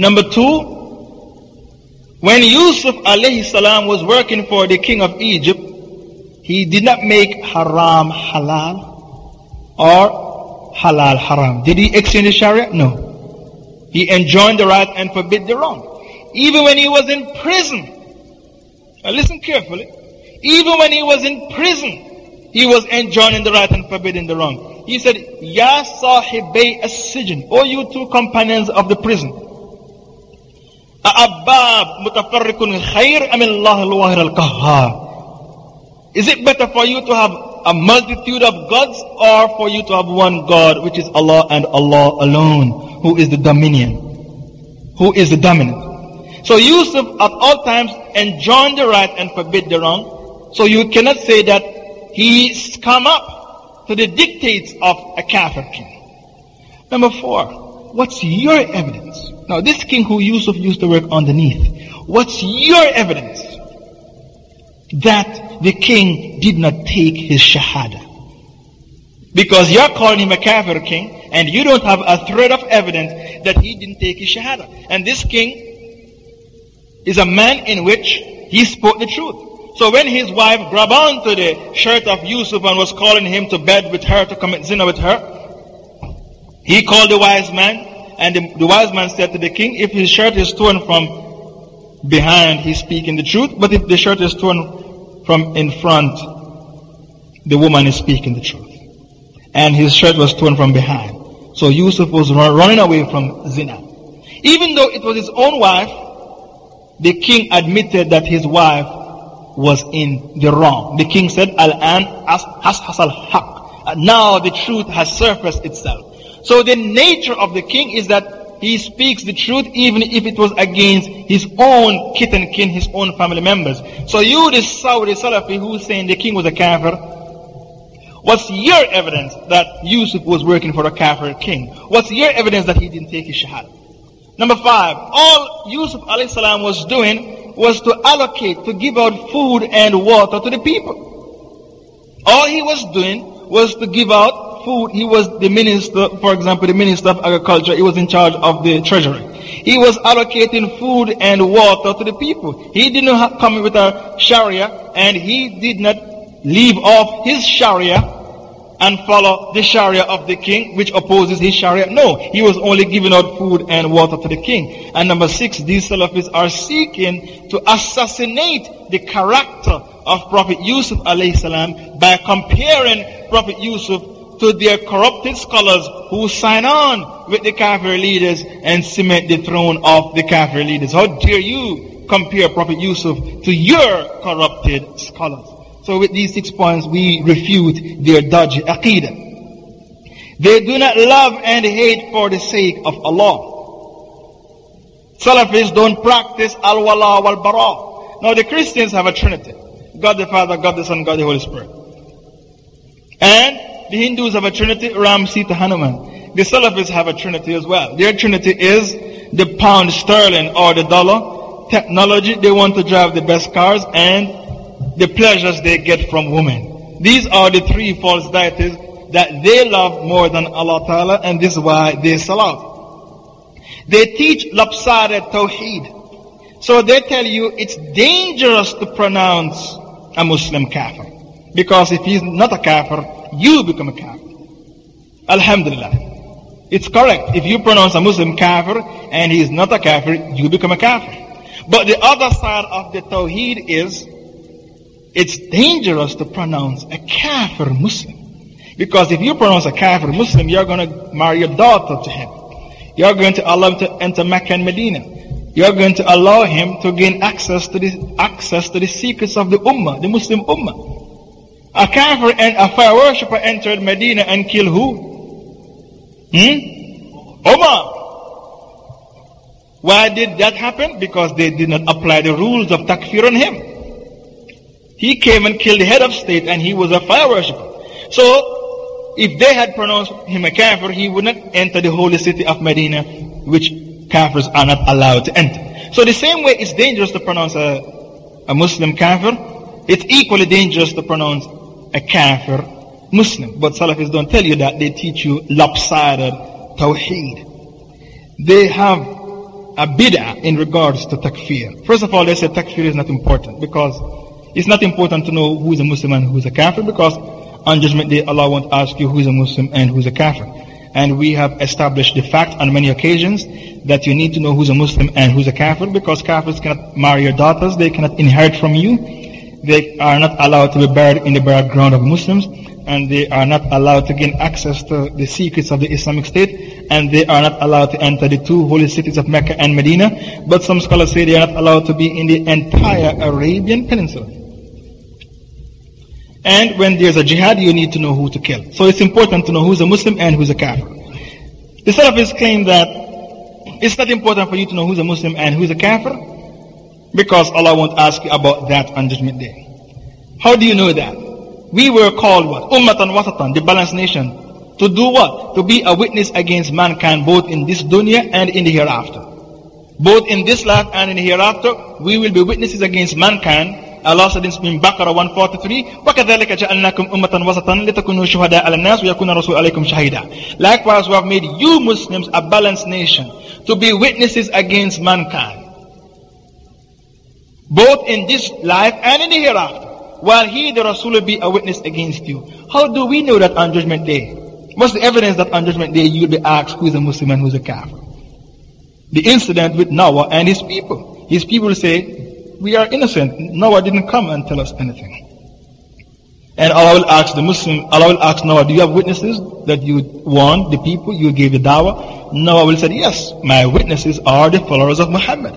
Number two, when Yusuf alayhi salam was working for the king of Egypt, he did not make haram halal or halal haram. Did he exchange the sharia? No. He enjoined the right and forbid the wrong. Even when he was in prison. Now listen carefully. Even when he was in prison, he was enjoining the right and forbidding the wrong. He said, Ya sahibay as-sijn, O you two companions of the prison. أَأَبَّابٌ مُتَفَرِّقٌ خَيْرٌ أَمِ اللَّهِ الْوَاهِرَ الْقَهَّارِ Is it better for you to have a multitude of gods or for you to have one God, which is Allah and Allah alone, who is the dominion, who is the dominant. So Yusuf at all times enjoined the right and forbid the wrong. So you cannot say that he's come up to the dictates of a kafir king. Number four, what's your evidence? Now, this king who Yusuf used to work underneath, what's your evidence that the king did not take his shahada? Because you're calling him a kafir king, and you don't have a thread of evidence that he didn't take his shahada. And this king is a man in which he spoke the truth. So when his wife grabbed onto the shirt of Yusuf and was calling him to bed with her, to commit zina with her, he called the wise man, and the, the wise man said to the king, if his shirt is torn from behind, he's speaking the truth, but if the shirt is torn from in front, the woman is speaking the truth. And his shirt was torn from behind. So Yusuf was running away from zina. Even though it was his own wife, the king admitted that his wife was in the wrong. The king said, Al-an has hasal haq. Now the truth has surfaced itself. So the nature of the king is that he speaks the truth even if it was against his own kith and kin, his own family members. So you, the Saudi Salafi who's saying the king was a kafir, what's your evidence that Yusuf was working for a kafir king? What's your evidence that he didn't take his shahada? Number five, all Yusuf salam was doing was to allocate, to give out food and water to the people. All he was doing was to give out food. He was the minister, for example, the minister of agriculture. He was in charge of the treasury. He was allocating food and water to the people. He did not come with a sharia and he did not leave off his sharia and follow the Sharia of the king, which opposes his Sharia. No, he was only giving out food and water to the king. And number six, these Salafis are seeking to assassinate the character of Prophet Yusuf salam by comparing Prophet Yusuf to their corrupted scholars who sign on with the Kafir leaders and cement the throne of the Kafir leaders. How dare you compare Prophet Yusuf to your corrupted scholars? So with these six points, we refute their dodgy aqidah. They do not love and hate for the sake of Allah. Salafis don't practice al-wala wal-bara. Now the Christians have a trinity. God the Father, God the Son, God the Holy Spirit. And the Hindus have a trinity, Ram, Sita, Hanuman. The Salafis have a trinity as well. Their trinity is the pound sterling or the dollar. Technology, they want to drive the best cars and the pleasures they get from women. These are the three false deities that they love more than Allah Ta'ala and this is why they salat. They teach lopsided tawheed. So they tell you it's dangerous to pronounce a Muslim kafir. Because if he's not a kafir, you become a kafir. Alhamdulillah. It's correct. If you pronounce a Muslim kafir and he is not a kafir, you become a kafir. But the other side of the tawheed is it's dangerous to pronounce a kafir Muslim. Because if you pronounce a kafir Muslim, you're going to marry your daughter to him. You're going to allow him to enter Mecca and Medina. You're going to allow him to gain access to the access to the secrets of the Ummah, the Muslim Ummah. A kafir and a fire worshipper entered Medina and killed who? Hmm? Umar. Why did that happen? Because they did not apply the rules of takfir on him. He came and killed the head of state and he was a fire worshipper. So, if they had pronounced him a kafir, he would not enter the holy city of Medina, which kafirs are not allowed to enter. So the same way it's dangerous to pronounce a, a Muslim kafir, it's equally dangerous to pronounce a kafir Muslim. But Salafis don't tell you that, they teach you lopsided tawheed. They have a bid'ah in regards to takfir. First of all, they say takfir is not important because it's not important to know who is a Muslim and who is a Kafir because on Judgment Day Allah won't ask you who is a Muslim and who is a Kafir. And we have established the fact on many occasions that you need to know who's a Muslim and who's a Kafir because Kafirs cannot marry your daughters, they cannot inherit from you, they are not allowed to be buried in the burial ground of Muslims, and they are not allowed to gain access to the secrets of the Islamic State, and they are not allowed to enter the two holy cities of Mecca and Medina. But some scholars say they are not allowed to be in the entire Arabian Peninsula. And when there's a jihad, you need to know who to kill. So it's important to know who's a Muslim and who's a kafir. The Salafis claim that it's not important for you to know who's a Muslim and who's a kafir because Allah won't ask you about that on Judgment Day. How do you know that? We were called what? Ummatan wasatan, the balanced nation. To do what? To be a witness against mankind both in this dunya and in the hereafter. Both in this life and in the hereafter, we will be witnesses against mankind. Allah said in Baqarah 143, وَكَذَلِكَ جَعَلْنَاكُمْ أُمَّةً وَسَطًا لِتَكُونُوا شُهَدَاءَ عَلَى النَّاسِ وَيَكُونَ الرَّسُولُ عَلَيْكُمْ شَهِيدًا Likewise, we have made you Muslims a balanced nation to be witnesses against mankind. Both in this life and in the hereafter. While he, the Rasul, will be a witness against you. How do we know that on Judgment Day? What's the evidence that on Judgment Day you will be asked who is a Muslim and who is a Kafir? The incident with Noah and his people. His people say, we are innocent. Noah didn't come and tell us anything. And Allah will ask the Muslim, Allah will ask Noah, Do you have witnesses that you warned the people, you gave the dawah? Noah will say, Yes, my witnesses are the followers of Muhammad.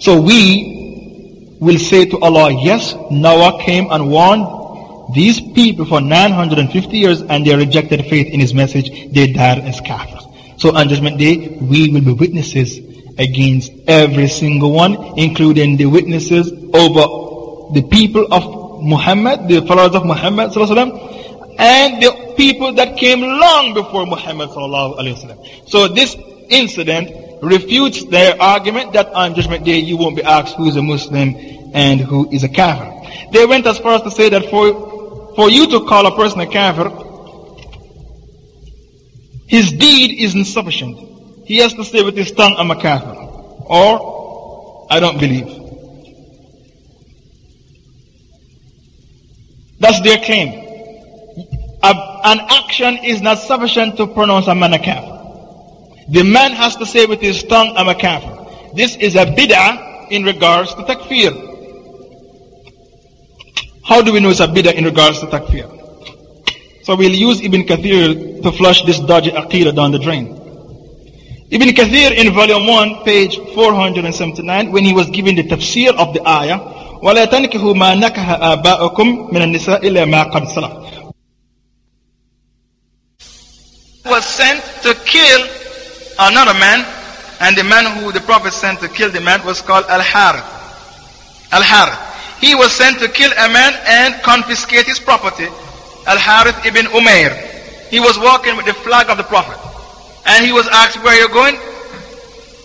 So we will say to Allah, Yes, Noah came and warned these people for 950 years and they rejected faith in his message. They died as kafirs. So on Judgment Day, we will be witnesses against every single one, including the witnesses over the people of Muhammad, the followers of Muhammad and the people that came long before Muhammad So this incident refutes their argument that on Judgment Day you won't be asked who is a Muslim and who is a kafir. They went as far as to say that for, for you to call a person a kafir, his deed is insufficient. He has to say with his tongue, I'm a kafir. Or, I don't believe. That's their claim. an action is not sufficient to pronounce a man a kafir. The man has to say with his tongue, I'm a kafir. This is a bid'ah in regards to takfir. How do we know it's a bid'ah in regards to takfir? So we'll use Ibn Kathir to flush this dodgy aqidah down the drain. Ibn Kathir in volume 1, page 479, when he was giving the tafsir of the ayah, وَلَا تَنْكِهُ مَا نَكَهَ آبَاؤُكُمْ مِنَ النِّسَاءِ إِلَّا مَا قَدْ سَلَفَ was sent to kill another man, and the man who the Prophet sent to kill the man was called Al-Harith. Al-Harith. He was sent to kill a man and confiscate his property. Al-Harith ibn Umair. He was walking with the flag of the Prophet. And he was asked, where are you going?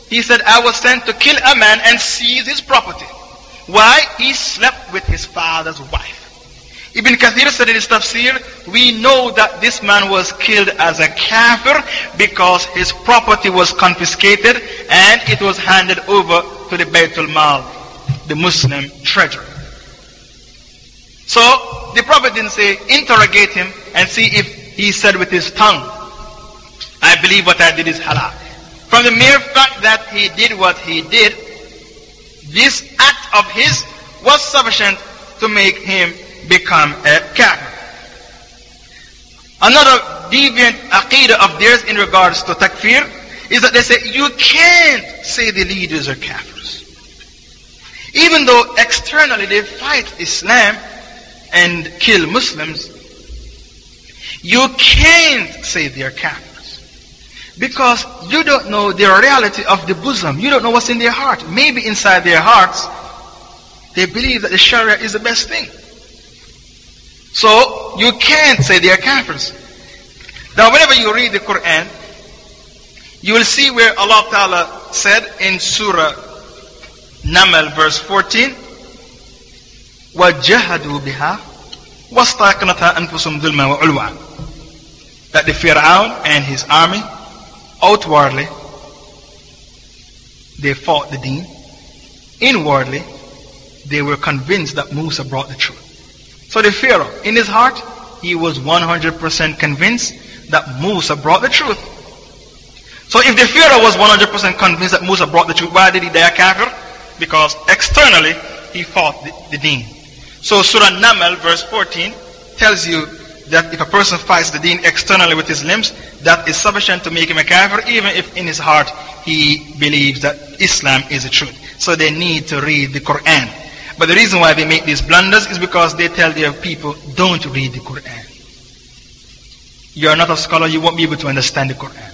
He said, I was sent to kill a man and seize his property. Why? He slept with his father's wife. Ibn Kathir said in his tafsir, we know that this man was killed as a kafir because his property was confiscated and it was handed over to the Baytul Mal, the Muslim treasury. So the Prophet didn't say, interrogate him and see if he said with his tongue, I believe what I did is halal. From the mere fact that he did what he did, this act of his was sufficient to make him become a kafir. Another deviant aqidah of theirs in regards to takfir is that they say you can't say the leaders are kafirs. Even though externally they fight Islam, and kill Muslims, you can't say they're Kafirs. Because you don't know the reality of the bosom. You don't know what's in their heart. Maybe inside their hearts, they believe that the Sharia is the best thing. So, you can't say they are Kafirs. Now, whenever you read the Quran, you will see where Allah Ta'ala said in Surah Namal verse 14, وَجَهَدُوا بِهَا وَاسْتَيْقَنَتْهَا أَنفُسُهُمْ ظُلْمًا وَعُلْوًا That the Fir'aun and his army, outwardly, they fought the deen. Inwardly, they were convinced that Musa brought the truth. So the Pharaoh, in his heart, he was 100% convinced that Musa brought the truth. So if the Pharaoh was 100% convinced that Musa brought the truth, why did he die a kafir? Because externally, he fought the, the deen. So Surah Namal verse 14 tells you that if a person fights the deen externally with his limbs, that is sufficient to make him a kafir, even if in his heart he believes that Islam is the truth. So they need to read the Quran. But the reason why they make these blunders is because they tell their people, don't read the Quran. You are not a scholar, you won't be able to understand the Quran.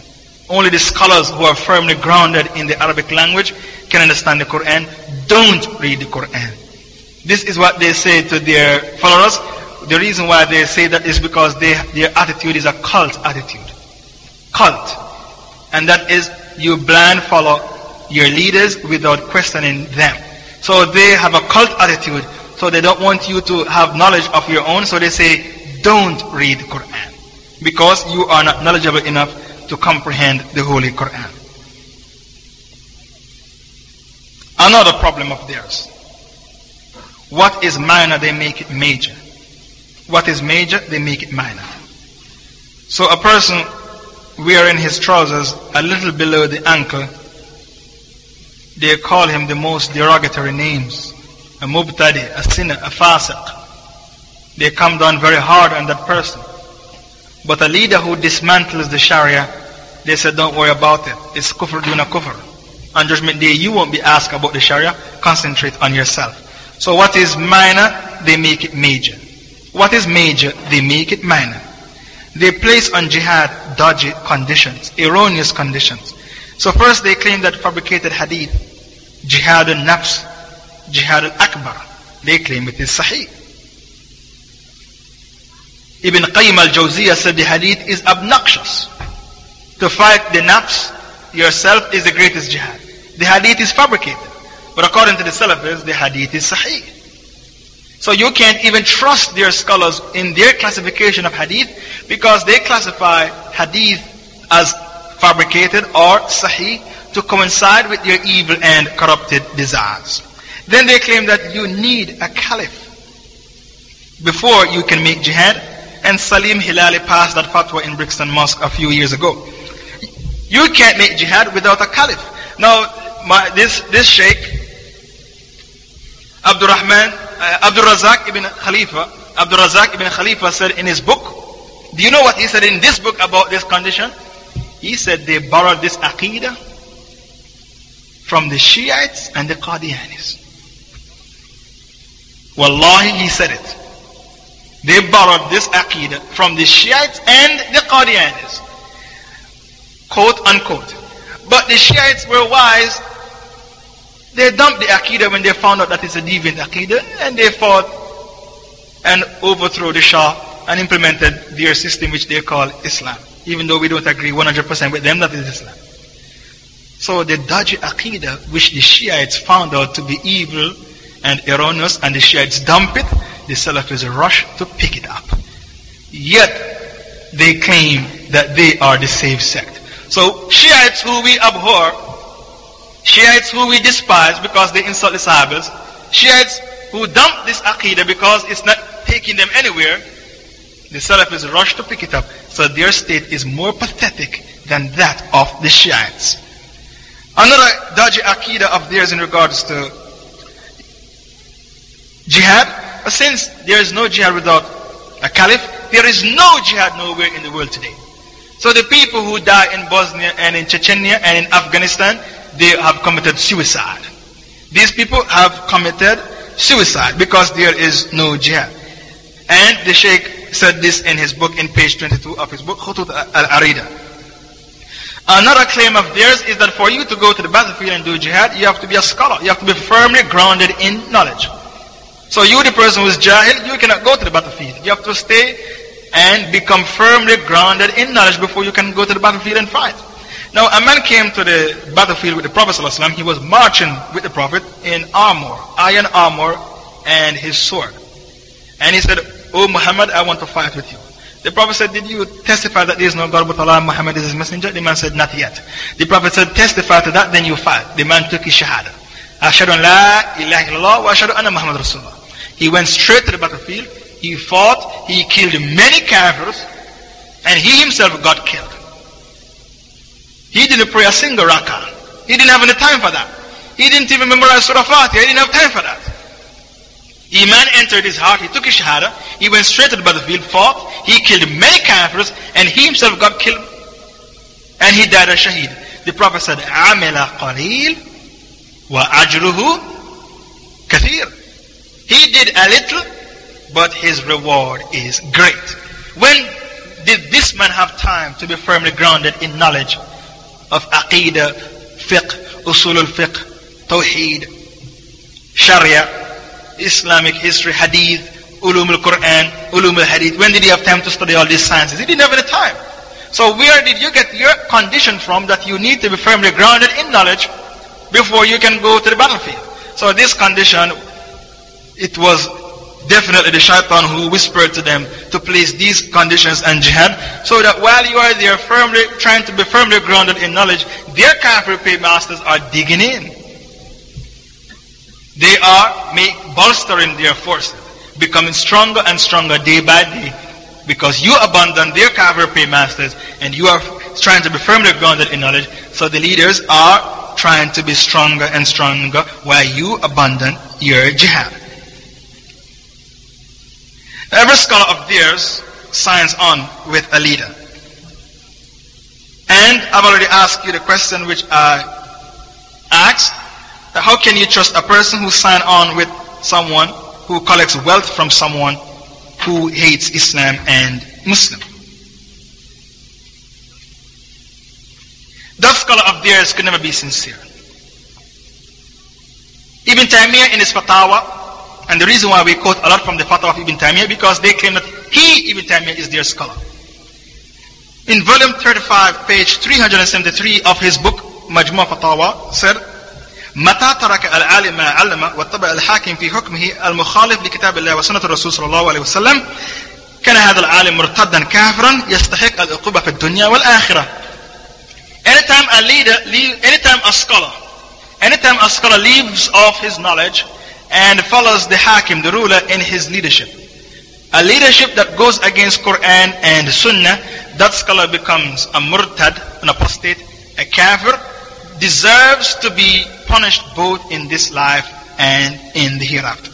Only the scholars who are firmly grounded in the Arabic language can understand the Quran. Don't read the Quran. This is what they say to their followers. The reason why they say that is because they, their attitude is a cult attitude. cult. And that is you blind follow your leaders without questioning them. So they have a cult attitude. So they don't want you to have knowledge of your own. So they say, don't read Quran. Because you are not knowledgeable enough to comprehend the Holy Quran. Another problem of theirs. What is minor, they make it major. What is major, they make it minor. So a person wearing his trousers a little below the ankle, they call him the most derogatory names. A mubtadi, a sinner, a fasiq. They come down very hard on that person. But a leader who dismantles the Sharia, they said, don't worry about it. It's kufr duna kufr. On Judgment Day, you won't be asked about the Sharia. Concentrate on yourself. So what is minor, they make it major. What is major, they make it minor. They place on jihad dodgy conditions, erroneous conditions. So first they claim that fabricated hadith, jihad al-nafs, jihad al-akbar, they claim it is sahih. Ibn Qayyim al-Jawziyah said the hadith is obnoxious. To fight the nafs yourself is the greatest jihad. The hadith is fabricated. But according to the Salafis, the hadith is sahih. So you can't even trust their scholars in their classification of hadith because they classify hadith as fabricated or sahih to coincide with your evil and corrupted desires. Then they claim that you need a caliph before you can make jihad. And Salim Hilali passed that fatwa in Brixton Mosque a few years ago. You can't make jihad without a caliph. Now, my, this, this sheikh, Abdul Rahman, uh, Abdul Razak ibn Khalifa, Abdul Razak ibn Khalifa said in his book, do you know what he said in this book about this condition? He said they borrowed this aqidah from the Shiites and the Qadianis. Wallahi, he said it. They borrowed this aqidah from the Shiites and the Qadianis. Quote unquote. But the Shiites were wise. They dumped the aqidah when they found out that it's a deviant aqidah and they fought and overthrew the Shah and implemented their system which they call Islam. Even though we don't agree 100% with them, that is Islam. So the dodgy aqidah which the Shiites found out to be evil and erroneous and the Shiites dump it, the Salafis rush to pick it up. Yet they claim that they are the saved sect. So Shiites who we abhor, Shiites who we despise because they insult the Sahabas, Shiites who dump this aqidah because it's not taking them anywhere, the Salafis rush to pick it up. So their state is more pathetic than that of the Shiites. Another dodgy aqidah of theirs in regards to jihad, since there is no jihad without a caliph, there is no jihad nowhere in the world today. So the people who die in Bosnia and in Chechnya and in Afghanistan, they have committed suicide. These people have committed suicide because there is no jihad. And the Sheikh said this in his book, in page 22 of his book, Khutut al-Arida. Another claim of theirs is that for you to go to the battlefield and do jihad, you have to be a scholar. You have to be firmly grounded in knowledge. So you, the person who is jahil, you cannot go to the battlefield. You have to stay and become firmly grounded in knowledge before you can go to the battlefield and fight. Now, a man came to the battlefield with the Prophet ﷺ. He was marching with the Prophet in armor, iron armor, and his sword. And he said, Oh Muhammad, I want to fight with you. The Prophet said, Did you testify that there is no God but Allah Muhammad is his messenger? The man said, Not yet. The Prophet said, Testify to that, then you fight. The man took his shahada. Ashadu la ilaha illallah wa ashadu anna Muhammad Rasulullah. He went straight to the battlefield. He fought. He killed many kafirs. And he himself got killed. He didn't pray a single rakah. He didn't have any time for that. He didn't even memorize Surah Fatih. He didn't have time for that. Iman entered his heart. He took his shahada. He went straight to the battlefield, fought. He killed many kafirs, and he himself got killed. And he died a shaheed. The Prophet said, عَمِلَ قَلِيلٌ وَأَجْرُهُ كَثِيرٌ He did a little, but his reward is great. When did this man have time to be firmly grounded in knowledge of aqidah, fiqh, usul al-fiqh, tawheed, sharia, Islamic history, hadith, ulum al-Quran, ulum al-hadith. When did he have time to study all these sciences? He didn't have any time. So where did you get your condition from that you need to be firmly grounded in knowledge before you can go to the battlefield? So this condition, it was definitely the shaitan who whispered to them to place these conditions and jihad so that while you are there firmly trying to be firmly grounded in knowledge, their kafir masters are digging in. They are make, bolstering their forces, becoming stronger and stronger day by day because you abandon their kafir paymasters and you are trying to be firmly grounded in knowledge. So the leaders are trying to be stronger and stronger while you abandon your jihad. Every scholar of theirs signs on with a leader. And I've already asked you the question which I asked. How can you trust a person who signed on with someone who collects wealth from someone who hates Islam and Muslim? That scholar of theirs could never be sincere. Ibn Taymiyyah in his fatwa and the reason why we quote a lot from the fatwa of Ibn Taymiyyah because they claim that he, Ibn Taymiyyah, is their scholar. In volume 35, page 373 of his book, Majmu' Fatawa, said, متى ترك العالم ما علم واتبع الحاكم في حكمه المخالف لكتاب الله وسنة الرسول صلى الله عليه وسلم كان هذا العالم مرتدا كافرا يستحق العقوبة في الدنيا والآخرة. Anytime a leader, anytime a scholar, anytime a scholar leaves off his knowledge and follows the hakim, the ruler, in his leadership. A leadership that goes against Quran and Sunnah, that scholar becomes a murtad, an apostate, a kafir, deserves to be punished both in this life and in the hereafter.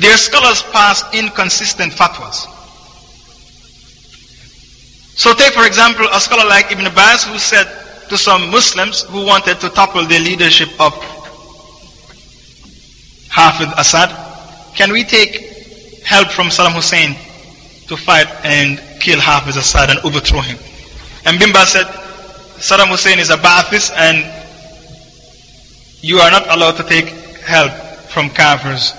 Their scholars pass inconsistent fatwas. So take for example a scholar like Ibn Abbas who said to some Muslims who wanted to topple the leadership of Hafiz Assad? Can we take help from Saddam Hussein to fight and kill Hafiz Assad and overthrow him? And Bin Baz said, Saddam Hussein is a Ba'athist and you are not allowed to take help from Kafirs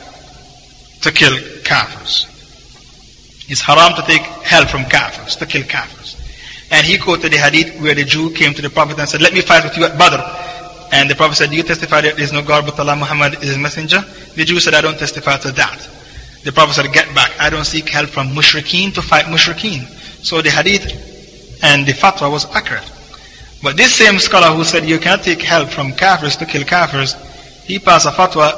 to kill Kafirs. It's haram to take help from Kafirs, to kill Kafirs. And he quoted the hadith where the Jew came to the Prophet and said, Let me fight with you at Badr. And the Prophet said, you testify that there is no God but Allah Muhammad is his messenger? The Jew said, I don't testify to that. The Prophet said, Get back. I don't seek help from mushrikeen to fight mushrikeen. So the hadith and the fatwa was accurate. But this same scholar who said you cannot take help from kafirs to kill kafirs, he passed a fatwa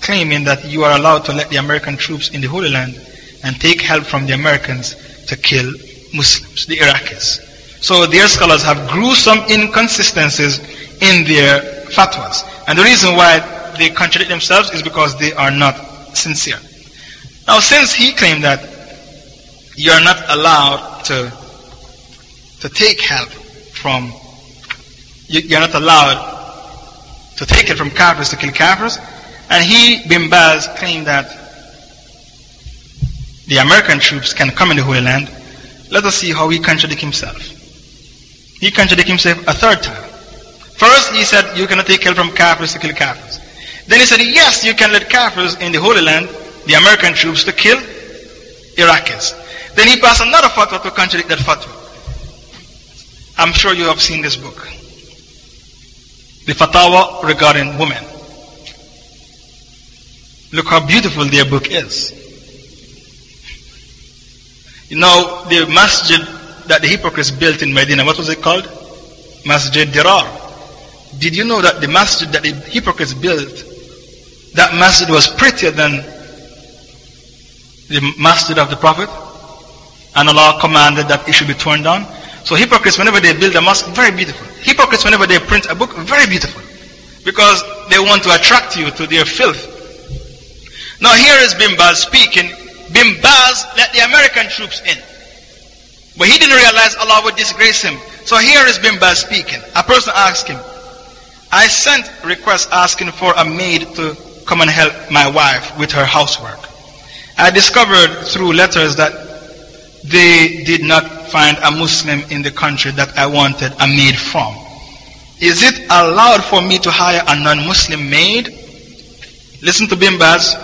claiming that you are allowed to let the American troops in the Holy Land and take help from the Americans to kill Muslims, the Iraqis. So their scholars have gruesome inconsistencies in their fatwas. And the reason why they contradict themselves is because they are not sincere. Now, since he claimed that you are not allowed to, to take help from, you, are not allowed to take it from kafirs to kill kafirs, and he, Bin Baz, claimed that the American troops can come in the Holy Land, let us see how he contradicts himself. He contradicts himself a third time. He said, you cannot take help from kafirs to kill kafirs. Then he said, yes, you can let kafirs in the Holy Land, the American troops, to kill Iraqis. Then he passed another fatwa to contradict that fatwa. I'm sure you have seen this book. The fatwa regarding women. Look how beautiful their book is. You know, the masjid that the hypocrites built in Medina, what was it called? Masjid Dirar. Did you know that the masjid that the hypocrites built, that masjid was prettier than the masjid of the Prophet? And Allah commanded that it should be torn down. So hypocrites, whenever they build a mosque, very beautiful. Hypocrites, whenever they print a book, very beautiful. Because they want to attract you to their filth. Now here is Bin Baz speaking. Bin Baz let the American troops in. But he didn't realize Allah would disgrace him. So here is Bin Baz speaking. A person asked him, I sent requests asking for a maid to come and help my wife with her housework. I discovered through letters that they did not find a Muslim in the country that I wanted a maid from. Is it allowed for me to hire a non-Muslim maid? Listen to Bin Baz.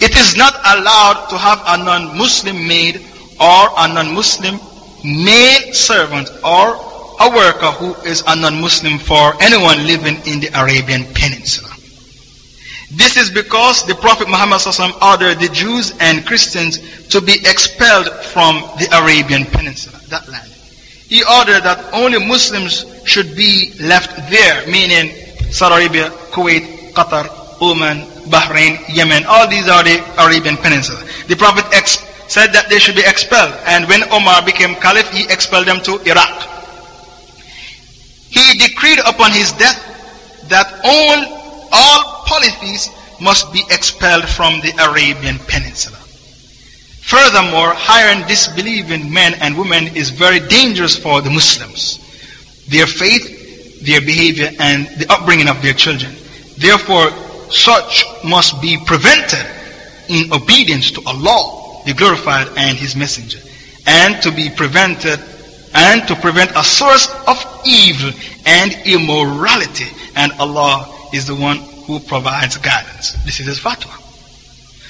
It is not allowed to have a non-Muslim maid or a non-Muslim male servant or a worker who is a non-Muslim for anyone living in the Arabian Peninsula. This is because the Prophet Muhammad ordered the Jews and Christians to be expelled from the Arabian Peninsula, that land. He ordered that only Muslims should be left there, meaning Saudi Arabia, Kuwait, Qatar, Oman, Bahrain, Yemen. All these are the Arabian Peninsula. The Prophet said that they should be expelled. And when Omar became caliph, he expelled them to Iraq. He decreed upon his death that all, all polytheists must be expelled from the Arabian Peninsula. Furthermore, hiring disbelieving men and women is very dangerous for the Muslims. Their faith, their behavior, and the upbringing of their children. Therefore, such must be prevented in obedience to Allah, the glorified, and His Messenger. And to be prevented, and to prevent a source of evil and immorality. And Allah is the one who provides guidance. This is his fatwa.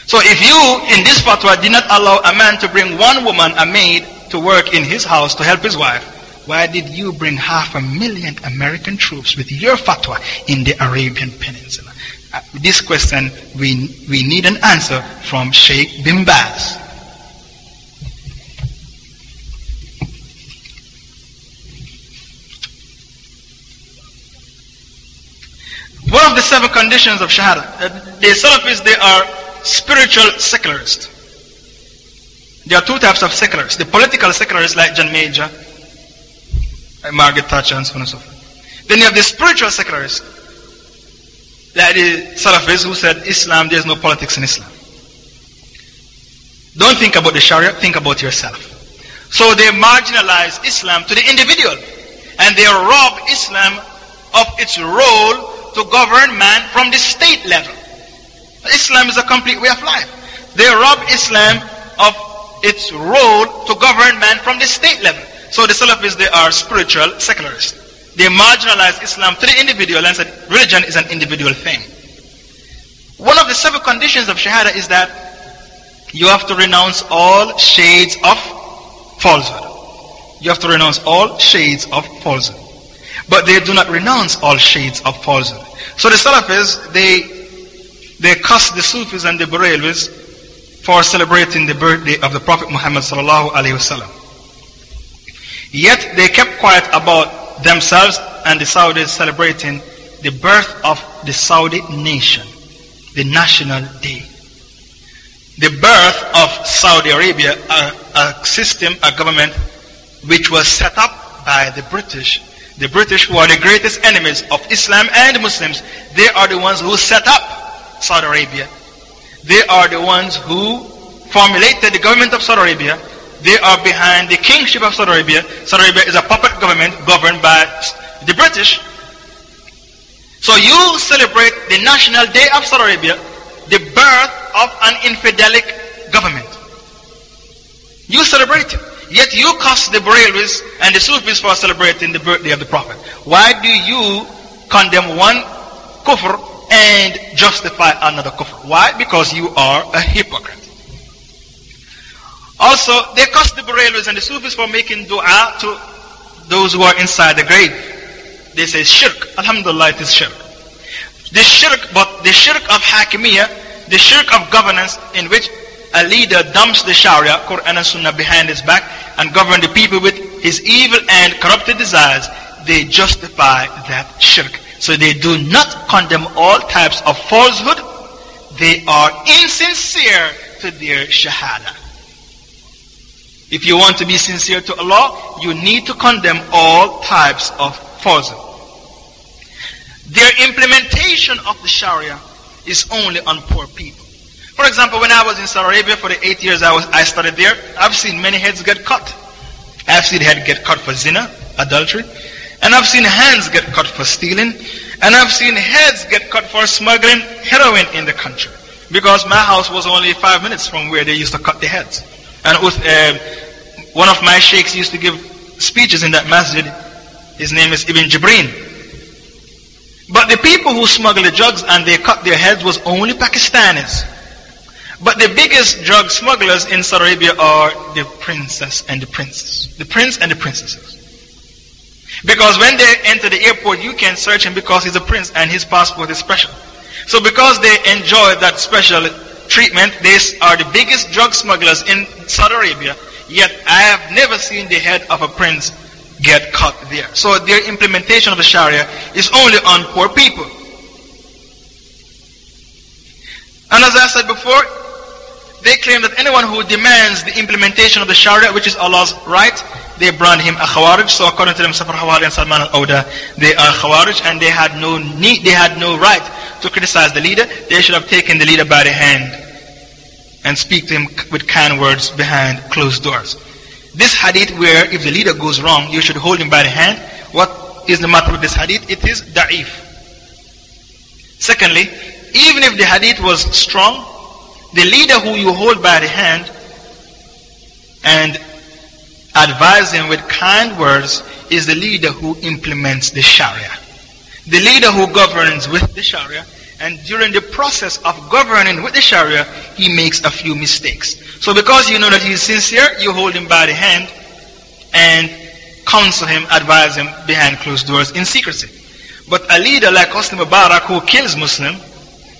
So if you, in this fatwa, did not allow a man to bring one woman, a maid, to work in his house to help his wife, why did you bring half a million American troops with your fatwa in the Arabian Peninsula? Uh, this question, we, we need an answer from Sheikh bin Baz. One of the seven conditions of Shahada. Uh, the Salafis, they are spiritual secularists. There are two types of secularists. The political secularists like John Major, like Margaret Thatcher, and so on and so forth. Then you have the spiritual secularists, like the Salafis who said Islam, there's no politics in Islam. Don't think about the Sharia, think about yourself. So they marginalize Islam to the individual. And they rob Islam of its role to govern man from the state level. Islam is a complete way of life. They rob Islam of its role to govern man from the state level. So the Salafis, they are spiritual secularists. They marginalize Islam to the individual and said religion is an individual thing. One of the seven conditions of Shahada is that you have to renounce all shades of falsehood. You have to renounce all shades of falsehood. But they do not renounce all shades of falsehood. So the Salafis, they, they cuss the Sufis and the Barelvis for celebrating the birthday of the Prophet Muhammad sallallahu wasallam. Yet they kept quiet about themselves and the Saudis celebrating the birth of the Saudi nation, the national day. The birth of Saudi Arabia, a, a system, a government which was set up by the British the British, who are the greatest enemies of Islam and Muslims, they are the ones who set up Saudi Arabia. They are the ones who formulated the government of Saudi Arabia. They are behind the kingship of Saudi Arabia. Saudi Arabia is a puppet government governed by the British. So you celebrate the National Day of Saudi Arabia, the birth of an infidelic government. You celebrate it. Yet you curse the Barelvis and the Sufis for celebrating the birthday of the Prophet. Why do you condemn one kufr and justify another kufr? Why? Because you are a hypocrite. Also, they curse the Barelvis and the Sufis for making dua to those who are inside the grave. They say shirk. Alhamdulillah, it is shirk. The shirk, but the shirk of hakimiyah, the shirk of governance in which a leader dumps the Sharia, Quran and Sunnah behind his back and govern the people with his evil and corrupted desires, they justify that shirk. So they do not condemn all types of falsehood. They are insincere to their shahada. If you want to be sincere to Allah, you need to condemn all types of falsehood. Their implementation of the Sharia is only on poor people. For example, when I was in Saudi Arabia for the eight years I, was, I studied there, I've seen many heads get cut. I've seen head get cut for zina, adultery. And I've seen hands get cut for stealing. And I've seen heads get cut for smuggling heroin in the country. Because my house was only five minutes from where they used to cut the heads. And uh, one of my sheikhs used to give speeches in that masjid. His name is Ibn Jibreen. But the people who smuggled the drugs and they cut their heads was only Pakistanis. But the biggest drug smugglers in Saudi Arabia are the princess and the princes. The prince and the princesses. Because when they enter the airport, you can search him because he's a prince and his passport is special. So because they enjoy that special treatment, these are the biggest drug smugglers in Saudi Arabia. Yet I have never seen the head of a prince get caught there. So their implementation of the Sharia is only on poor people. And as I said before, they claim that anyone who demands the implementation of the Sharia, which is Allah's right, they brand him a Khawarij. So according to them, Safar Hawali and Salman al-Awda, they are Khawarij and they had no need, they had no right to criticize the leader. They should have taken the leader by the hand and speak to him with kind words behind closed doors. This hadith where if the leader goes wrong, you should hold him by the hand. What is the matter with this hadith? It is da'if. Secondly, even if the hadith was strong, the leader who you hold by the hand and advise him with kind words is the leader who implements the Sharia. The leader who governs with the Sharia and during the process of governing with the Sharia, he makes a few mistakes. So because you know that he is sincere, you hold him by the hand and counsel him, advise him behind closed doors in secrecy. But a leader like Hosni Mubarak who kills Muslim,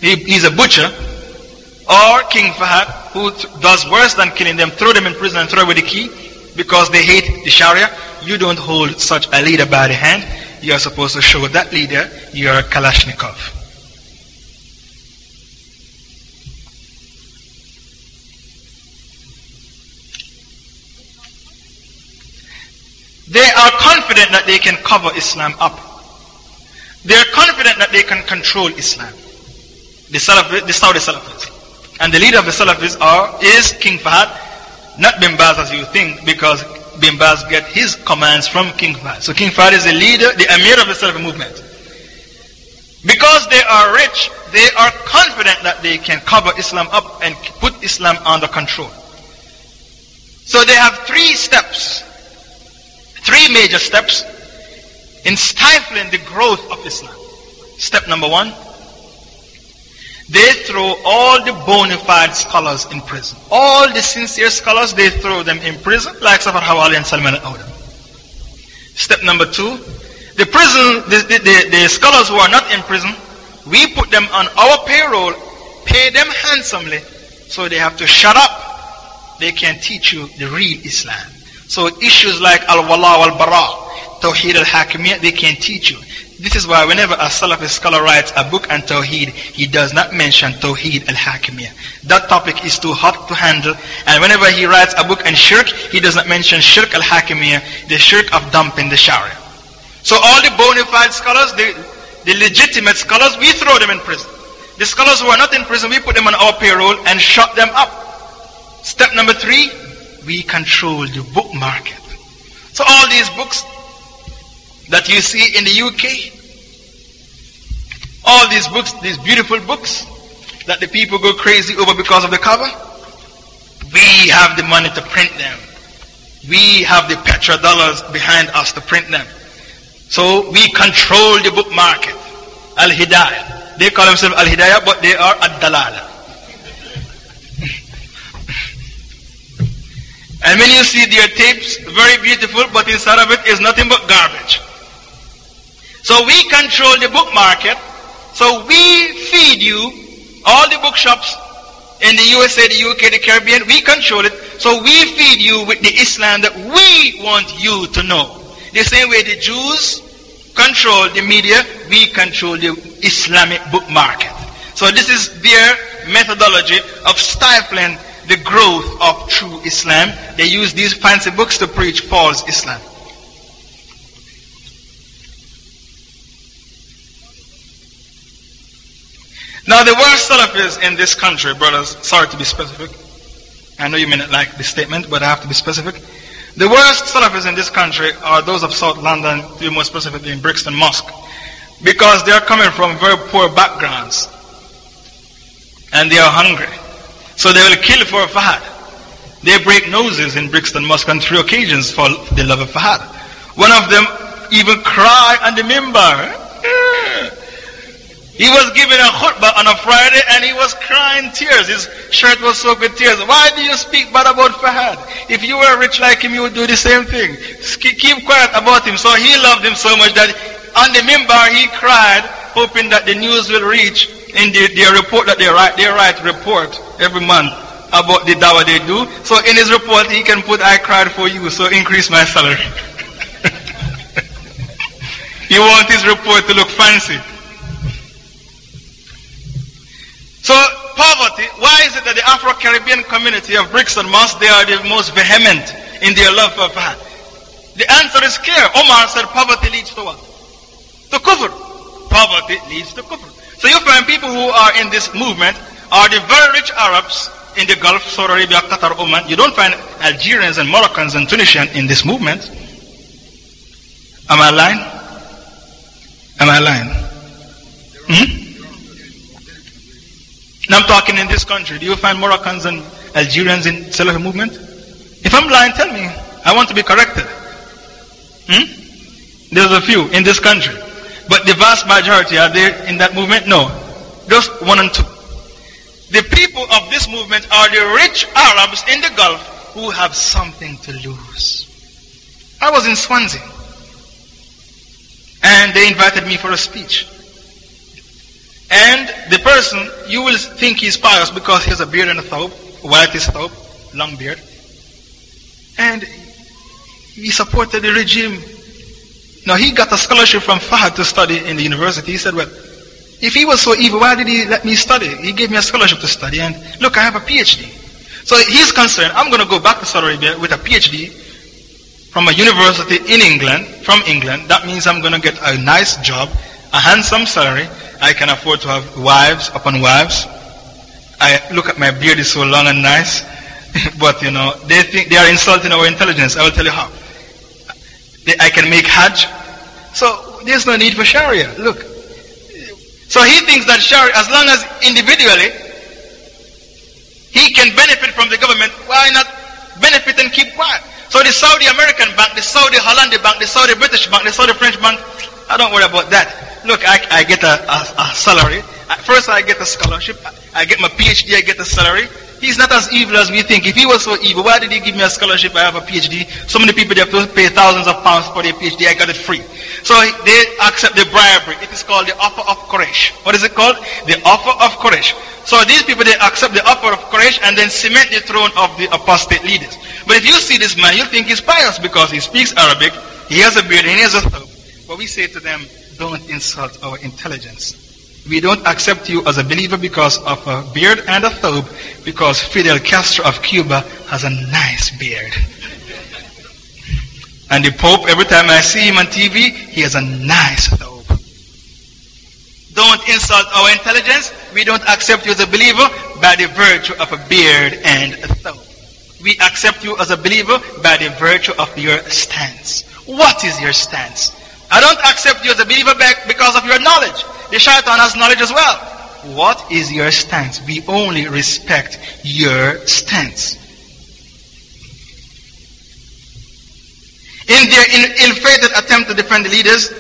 he, he's a butcher, or King Fahad who does worse than killing them, throw them in prison and throw away the key because they hate the Sharia, you don't hold such a leader by the hand. You are supposed to show that leader your Kalashnikov. They are confident that they can cover Islam up. They are confident that they can control Islam. The, the Saudi Salafis. And the leader of the Salafis are, is King Fahad, not Bin Baz as you think, because Bin Baz get his commands from King Fahad. So King Fahad is the leader, the Amir of the Salafi movement. Because they are rich, they are confident that they can cover Islam up and put Islam under control. So they have three steps three major steps in stifling the growth of Islam. Step number one, they throw all the bona fide scholars in prison. All the sincere scholars, they throw them in prison, like Safar Hawali and Salman al-Awda. Step number two, the prison, the, the, the, the scholars who are not in prison, we put them on our payroll, pay them handsomely, so they have to shut up. They can teach you the real Islam. So issues like al-wala wal-bara, tawheed al-hakimiyya, they can teach you. This is why whenever a Salafi scholar writes a book on Tawheed, he does not mention Tawheed al-Hakimiyya. That topic is too hot to handle. And whenever he writes a book on Shirk, he does not mention Shirk al-Hakimiyya, the Shirk of dumping the Sharia. So all the bona fide scholars, the, the legitimate scholars, we throw them in prison. The scholars who are not in prison, we put them on our payroll and shut them up. Step number three, we control the book market. So all these books that you see in the UK, all these books, these beautiful books that the people go crazy over because of the cover, we have the money to print them. We have the petrodollars behind us to print them. So we control the book market. Al-Hidayah. They call themselves Al-Hidayah, but they are Ad-Dalala. And when you see their tapes, very beautiful, but inside of it is nothing but garbage. So we control the book market. So we feed you all the bookshops in the USA, the UK, the Caribbean. We control it. So we feed you with the Islam that we want you to know. The same way the Jews control the media, we control the Islamic book market. So this is their methodology of stifling the growth of true Islam. They use these fancy books to preach false Islam. Now, the worst Salafis in this country, brothers, sorry to be specific. I know you may not like this statement, but I have to be specific. The worst Salafis in this country are those of South London, to be more specifically in Brixton Mosque, because they are coming from very poor backgrounds and they are hungry. So they will kill for Fahad. They break noses in Brixton Mosque on three occasions for the love of Fahad. One of them even cried on the. He was giving a khutbah on a Friday and he was crying tears. His shirt was soaked with tears. Why do you speak bad about Fahad? If you were rich like him, you would do the same thing. Keep quiet about him. So he loved him so much that on the mimbar he cried, hoping that the news will reach in the, their report that they write, they write report every month about the dawah they do. So in his report, he can put, I cried for you, so increase my salary. he wants his report to look fancy. So poverty, why is it that the Afro-Caribbean community of Brixton Mosque, they are the most vehement in their love for God? The answer is clear. Omar said poverty leads to what? To kufr. Poverty leads to kufr. So you find people who are in this movement are the very rich Arabs in the Gulf, Saudi Arabia, Qatar, Oman. You don't find Algerians and Moroccans and Tunisians in this movement. Am I lying? Am I lying? Hmm? Now I'm talking in this country. Do you find Moroccans and Algerians in Salafi movement? If I'm lying, tell me. I want to be corrected. Hmm? There's a few in this country. But the vast majority, are there in that movement? No. Just one and two. The people of this movement are the rich Arabs in the Gulf who have something to lose. I was in Swansea. And they invited me for a speech. And the person, you will think he's pious because he has a beard and a thobe, whitish thobe, long beard. And he supported the regime. Now he got a scholarship from Fahad to study in the university. He said, well, if he was so evil, why did he let me study? He gave me a scholarship to study, and look, I have a PhD. So he's concerned, I'm going to go back to Saudi Arabia with a PhD from a university in England, from England. That means I'm going to get a nice job, a handsome salary. I can afford to have wives upon wives. I look at my beard is so long and nice. but you know, they think they are insulting our intelligence. I will tell you how. I can make Hajj. So there's no need for Sharia. Look, so he thinks that Sharia, as long as individually he can benefit from the government, why not benefit and keep quiet? So the Saudi American bank, the Saudi Hollandi bank, the Saudi British bank, the Saudi French bank, I don't worry about that. Look, I, I get a, a, a salary. First I get a scholarship. I get my PhD, I get a salary. He's not as evil as we think. If he was so evil, why did he give me a scholarship? I have a PhD. So many people they have to pay thousands of pounds for their PhD. I got it free. So they accept the bribery. It is called the offer of Quraysh. What is it called? The offer of Quraysh. So these people they accept the offer of Quraysh and then cement the throne of the apostate leaders. But if you see this man, you think he's pious because he speaks Arabic, he has a beard, and he has a thobe. But we say to them, don't insult our intelligence. We don't accept you as a believer because of a beard and a thobe, because Fidel Castro of Cuba has a nice beard. and the Pope, every time I see him on TV, he has a nice thobe. Don't insult our intelligence. We don't accept you as a believer by the virtue of a beard and a thobe. We accept you as a believer by the virtue of your stance. What is your stance? I don't accept you as a believer back because of your knowledge. The shaitan has knowledge as well. What is your stance? We only respect your stance. In their ill-fated attempt to defend the leaders,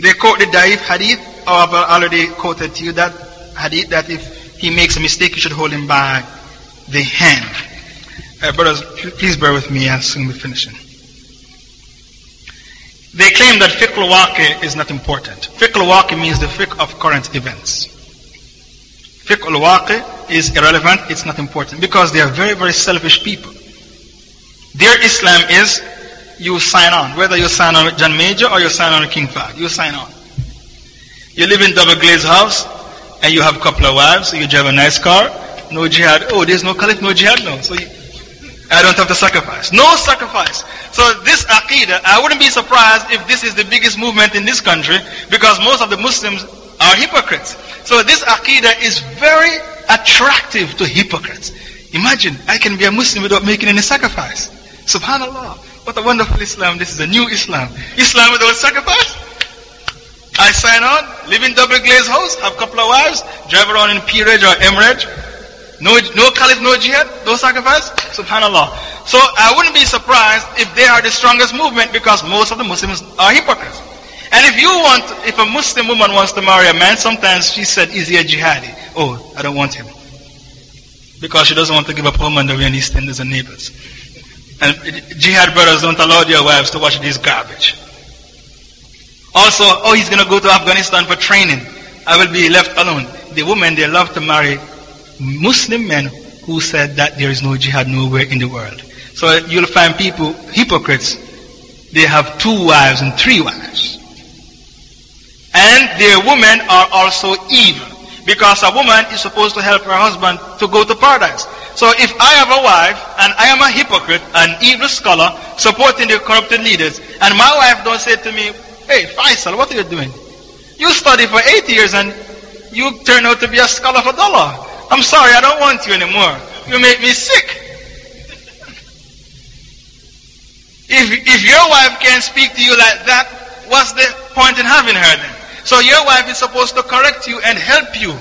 they quote the Daif hadith, I've already quoted to you that hadith that if he makes a mistake, you should hold him by the hand. Uh, brothers, please bear with me, I'll soon be finishing. They claim that fiqh al is not important. Fiqh al means the fiqh of current events. Fiqh al is irrelevant, it's not important because they are very, very selfish people. Their Islam is you sign on, whether you sign on with John Major or you sign on King Fahd, you sign on. You live in double glazed house and you have a couple of wives, you drive a nice car, no jihad. Oh, there's no caliph, no jihad, no. So you, I don't have to sacrifice. No sacrifice. So this aqidah, I wouldn't be surprised if this is the biggest movement in this country because most of the Muslims are hypocrites. So this aqidah is very attractive to hypocrites. Imagine, I can be a Muslim without making any sacrifice. Subhanallah. What a wonderful Islam. This is a new Islam. Islam without sacrifice. I sign on, live in double glazed house, have a couple of wives, drive around in Peerage or Emerage, no, no caliph, no jihad, no sacrifice. Subhanallah. So I wouldn't be surprised if they are the strongest movement because most of the Muslims are hypocrites. And if you want, if a Muslim woman wants to marry a man, sometimes she said, is he a jihadi? Oh, I don't want him. Because she doesn't want to give up home under any standards and neighbors. And jihad brothers don't allow their wives to watch this garbage. Also, oh, he's going to go to Afghanistan for training. I will be left alone. The women, they love to marry Muslim men who said that there is no jihad nowhere in the world. So you'll find people, hypocrites, they have two wives and three wives. And their women are also evil. Because a woman is supposed to help her husband to go to paradise. So if I have a wife and I am a hypocrite, an evil scholar, supporting the corrupted leaders, and my wife don't say to me, hey Faisal, what are you doing? You study for eight years and you turn out to be a scholar for dollar. I'm sorry, I don't want you anymore. You make me sick. If, if your wife can't speak to you like that, what's the point in having her then? So your wife is supposed to correct you and help you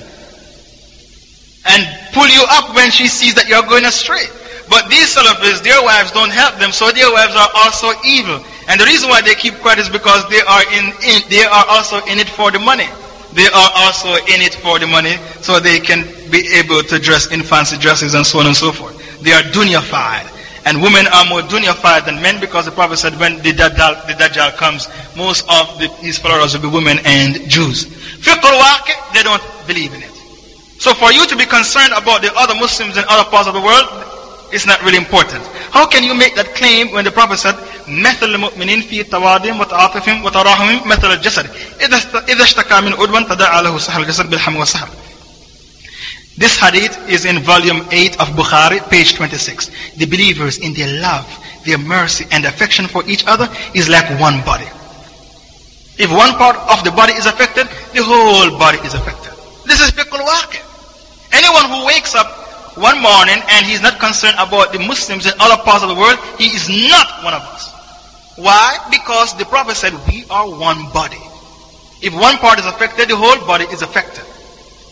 and pull you up when she sees that you're going astray. But these Salafis, their wives don't help them, so their wives are also evil. And the reason why they keep quiet is because they are in, in they are also in it for the money. They are also in it for the money, so they can be able to dress in fancy dresses and so on and so forth. They are dunyafied. And women are more dunyafied than men because the Prophet said when the Dajjal, the Dajjal comes, most of the, his followers will be women and Jews. Fiqh they don't believe in it. So for you to be concerned about the other Muslims in other parts of the world, it's not really important. How can you make that claim when the Prophet said, مثل المؤمنين في تواضعهم وتعاطفهم وتراحمهم مثل الجسد إذا اشتكى من عدوان تداعى له سحر الجسد بالحم This hadith is in volume 8 of Bukhari, page 26. The believers in their love, their mercy, and affection for each other is like one body. If one part of the body is affected, the whole body is affected. This is fiqh al-waqi. Anyone who wakes up one morning and he's not concerned about the Muslims in other parts of the world, he is not one of us. Why? Because the Prophet said we are one body. If one part is affected, the whole body is affected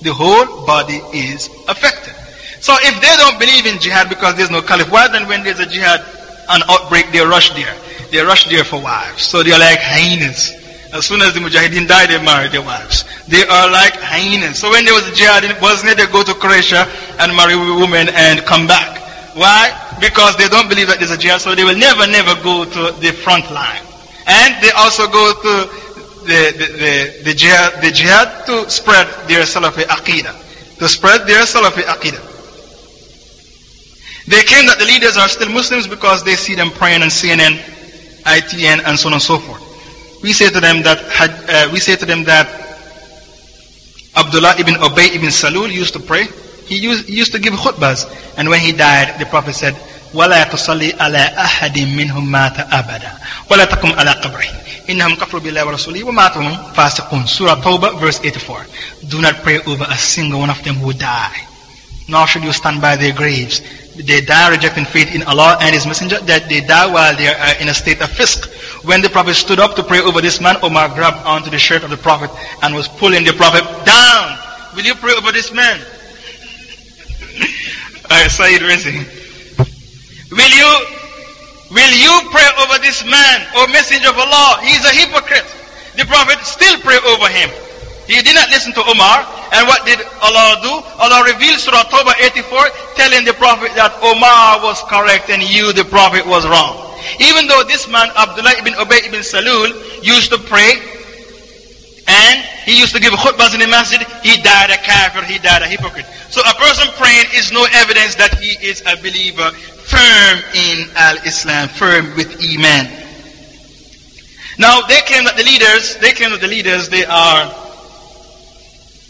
the whole body is affected. So if they don't believe in jihad because there's no caliph, why then when there's a jihad, an outbreak, they rush there. They rush there for wives. So they're like hyenas. As soon as the mujahideen die, they marry their wives. They are like hyenas. So when there was a jihad in Bosnia, they go to Croatia and marry women and come back. Why? Because they don't believe that there's a jihad, so they will never, never go to the front line. And they also go to the, the, the, the, jihad, the jihad to spread their Salafi Aqidah. To spread their Salafi Aqidah. They claim that the leaders are still Muslims because they see them praying on CNN, ITN, and so on and so forth We say to them that uh, we say to them that Abdullah ibn Ubay ibn Salul used to pray. He used, he used to give khutbahs, and when he died, the Prophet said, ولا تصلي على أحد منهم مات أبدا ولا تقم على قبره إنهم كفروا بالله ورسوله وماتهم فاسقون Surah Tawbah verse 84 Do not pray over a single one of them who die nor should you stand by their graves they die rejecting faith in Allah and His Messenger that they die while they are in a state of fisk when the Prophet stood up to pray over this man Omar grabbed onto the shirt of the Prophet and was pulling the Prophet down will you pray over this man I saw it raising Will you, will you pray over this man, or messenger of Allah? He is a hypocrite. The Prophet still pray over him. He did not listen to Omar. And what did Allah do? Allah revealed Surah Tawbah 84, telling the Prophet that Omar was correct and you, the Prophet, was wrong. Even though this man, Abdullah ibn Ubay ibn Salul, used to pray, and he used to give khutbahs in the masjid, he died a kafir, he died a hypocrite. So a person praying is no evidence that he is a believer firm in al-Islam, firm with Iman. Now they claim that the leaders, they claim that the leaders, they are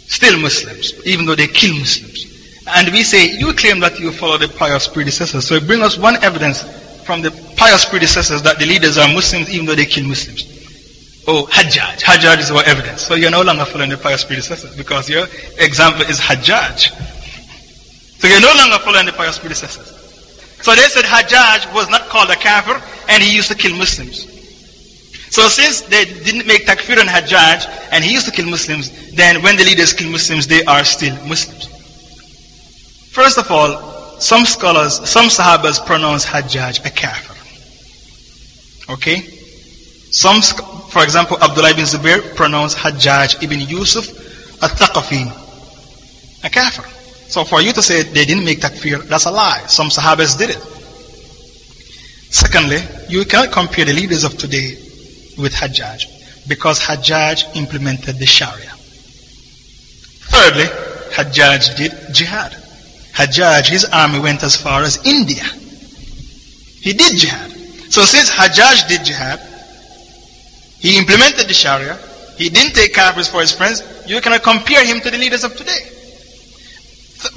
still Muslims, even though they kill Muslims. And we say, you claim that you follow the pious predecessors. So bring us one evidence from the pious predecessors that the leaders are Muslims even though they kill Muslims. Oh, Hajjaj. Hajjaj is our evidence. So you're no longer following the pious predecessors because your example is Hajjaj. So you're no longer following the pious predecessors. So they said Hajjaj was not called a kafir and he used to kill Muslims. So since they didn't make takfir on Hajjaj and he used to kill Muslims, then when the leaders kill Muslims, they are still Muslims. First of all, some scholars, some Sahabas pronounce Hajjaj a kafir. Okay? Some, for example, Abdullah ibn Zubair pronounced Hajjaj ibn Yusuf al-Thaqafi, a kafir. So for you to say they didn't make takfir, that's a lie. Some Sahabas did it. Secondly, you cannot compare the leaders of today with Hajjaj because Hajjaj implemented the Sharia. Thirdly, Hajjaj did jihad. Hajjaj, his army went as far as India. He did jihad. So since Hajjaj did jihad, he implemented the Sharia, he didn't take kafirs for his friends, you cannot compare him to the leaders of today.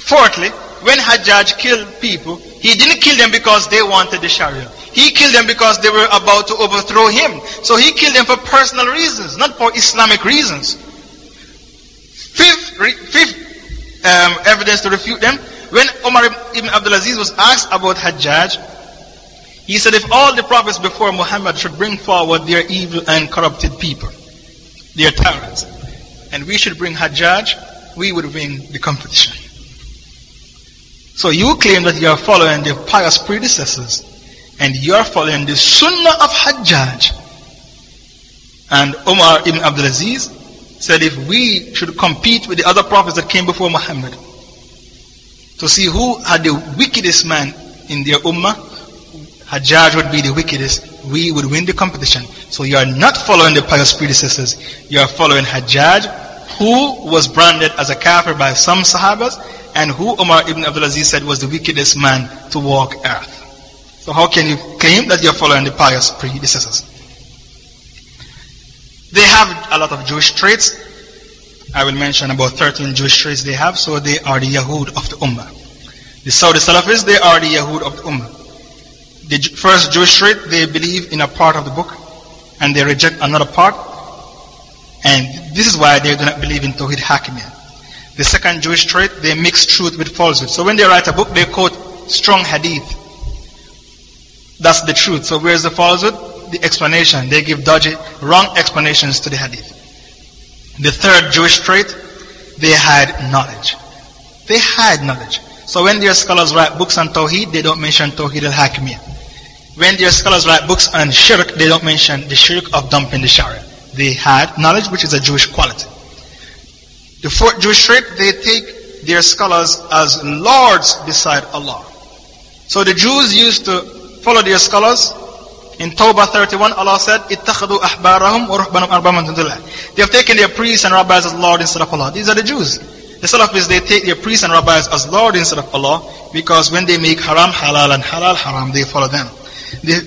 Fourthly, when Hajjaj killed people, he didn't kill them because they wanted the Sharia. He killed them because they were about to overthrow him. So he killed them for personal reasons, not for Islamic reasons. Fifth, fifth um, evidence to refute them, when Umar ibn Abdulaziz was asked about Hajjaj, he said if all the prophets before Muhammad should bring forward their evil and corrupted people, their tyrants, and we should bring Hajjaj, we would win the competition. So you claim that you are following the pious predecessors and you are following the sunnah of Hajjaj. And Umar ibn Abdulaziz said if we should compete with the other prophets that came before Muhammad to see who had the wickedest man in their ummah, Hajjaj would be the wickedest, we would win the competition. So you are not following the pious predecessors, you are following Hajjaj, who was branded as a kafir by some Sahabas, and who Umar ibn Abdulaziz said was the wickedest man to walk earth. So how can you claim that you're following the pious predecessors? They have a lot of Jewish traits. I will mention about 13 Jewish traits they have, so they are the Yahud of the Ummah. The Saudi Salafis, they are the Yahud of the Ummah. The first Jewish trait, they believe in a part of the book, and they reject another part. And this is why they do not believe in Tawhid Hakimiyah. The second Jewish trait, they mix truth with falsehood. So when they write a book, they quote strong hadith. That's the truth. So where's the falsehood? The explanation. They give dodgy, wrong explanations to the hadith. The third Jewish trait, they had knowledge. They had knowledge. So when their scholars write books on Tawheed, they don't mention Tawheed al-Hakimiyah. When their scholars write books on Shirk, they don't mention the Shirk of dumping the Sharia. They had knowledge, which is a Jewish quality. The fourth Jewish trait, they take their scholars as lords beside Allah. So the Jews used to follow their scholars. In Tawbah 31, Allah said, اتخذوا أحبارهم ورهبانهم أربابا من الله. They have taken their priests and rabbis as Lord instead of Allah. These are the Jews. The Salafis, they take their priests and rabbis as Lord instead of Allah because when they make haram halal and halal haram, they follow them. The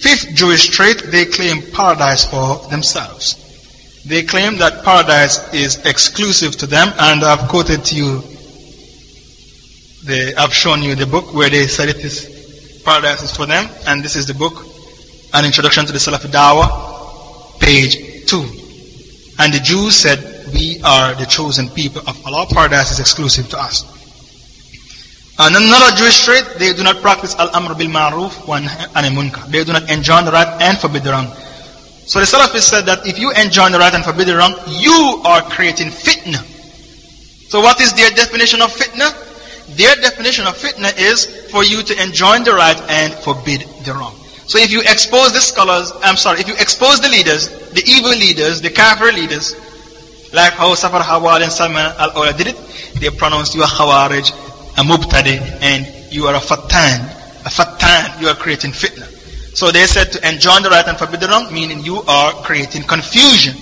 fifth Jewish trait, they claim paradise for themselves. They claim that paradise is exclusive to them, and I've quoted to you, the, I've shown you the book where they said it is paradise is for them, and this is the book, An Introduction to the Salafi Dawah, page 2. And the Jews said, We are the chosen people of Allah, paradise is exclusive to us. And another Jewish trait, they do not practice al-amr bil ma'ruf wa munkar. They do not enjoin the right and forbid the wrong. So the Salafis said that if you enjoin the right and forbid the wrong, you are creating fitna. So what is their definition of fitna? Their definition of fitna is for you to enjoin the right and forbid the wrong. So if you expose the scholars, I'm sorry, if you expose the leaders, the evil leaders, the kafir leaders, like how Safar Hawal and Salman al-Awda did it, they pronounced you a khawarij, a mubtadi, and you are a fattan. A fattan, you are creating fitna. So they said to enjoin the right and forbid the wrong, meaning you are creating confusion.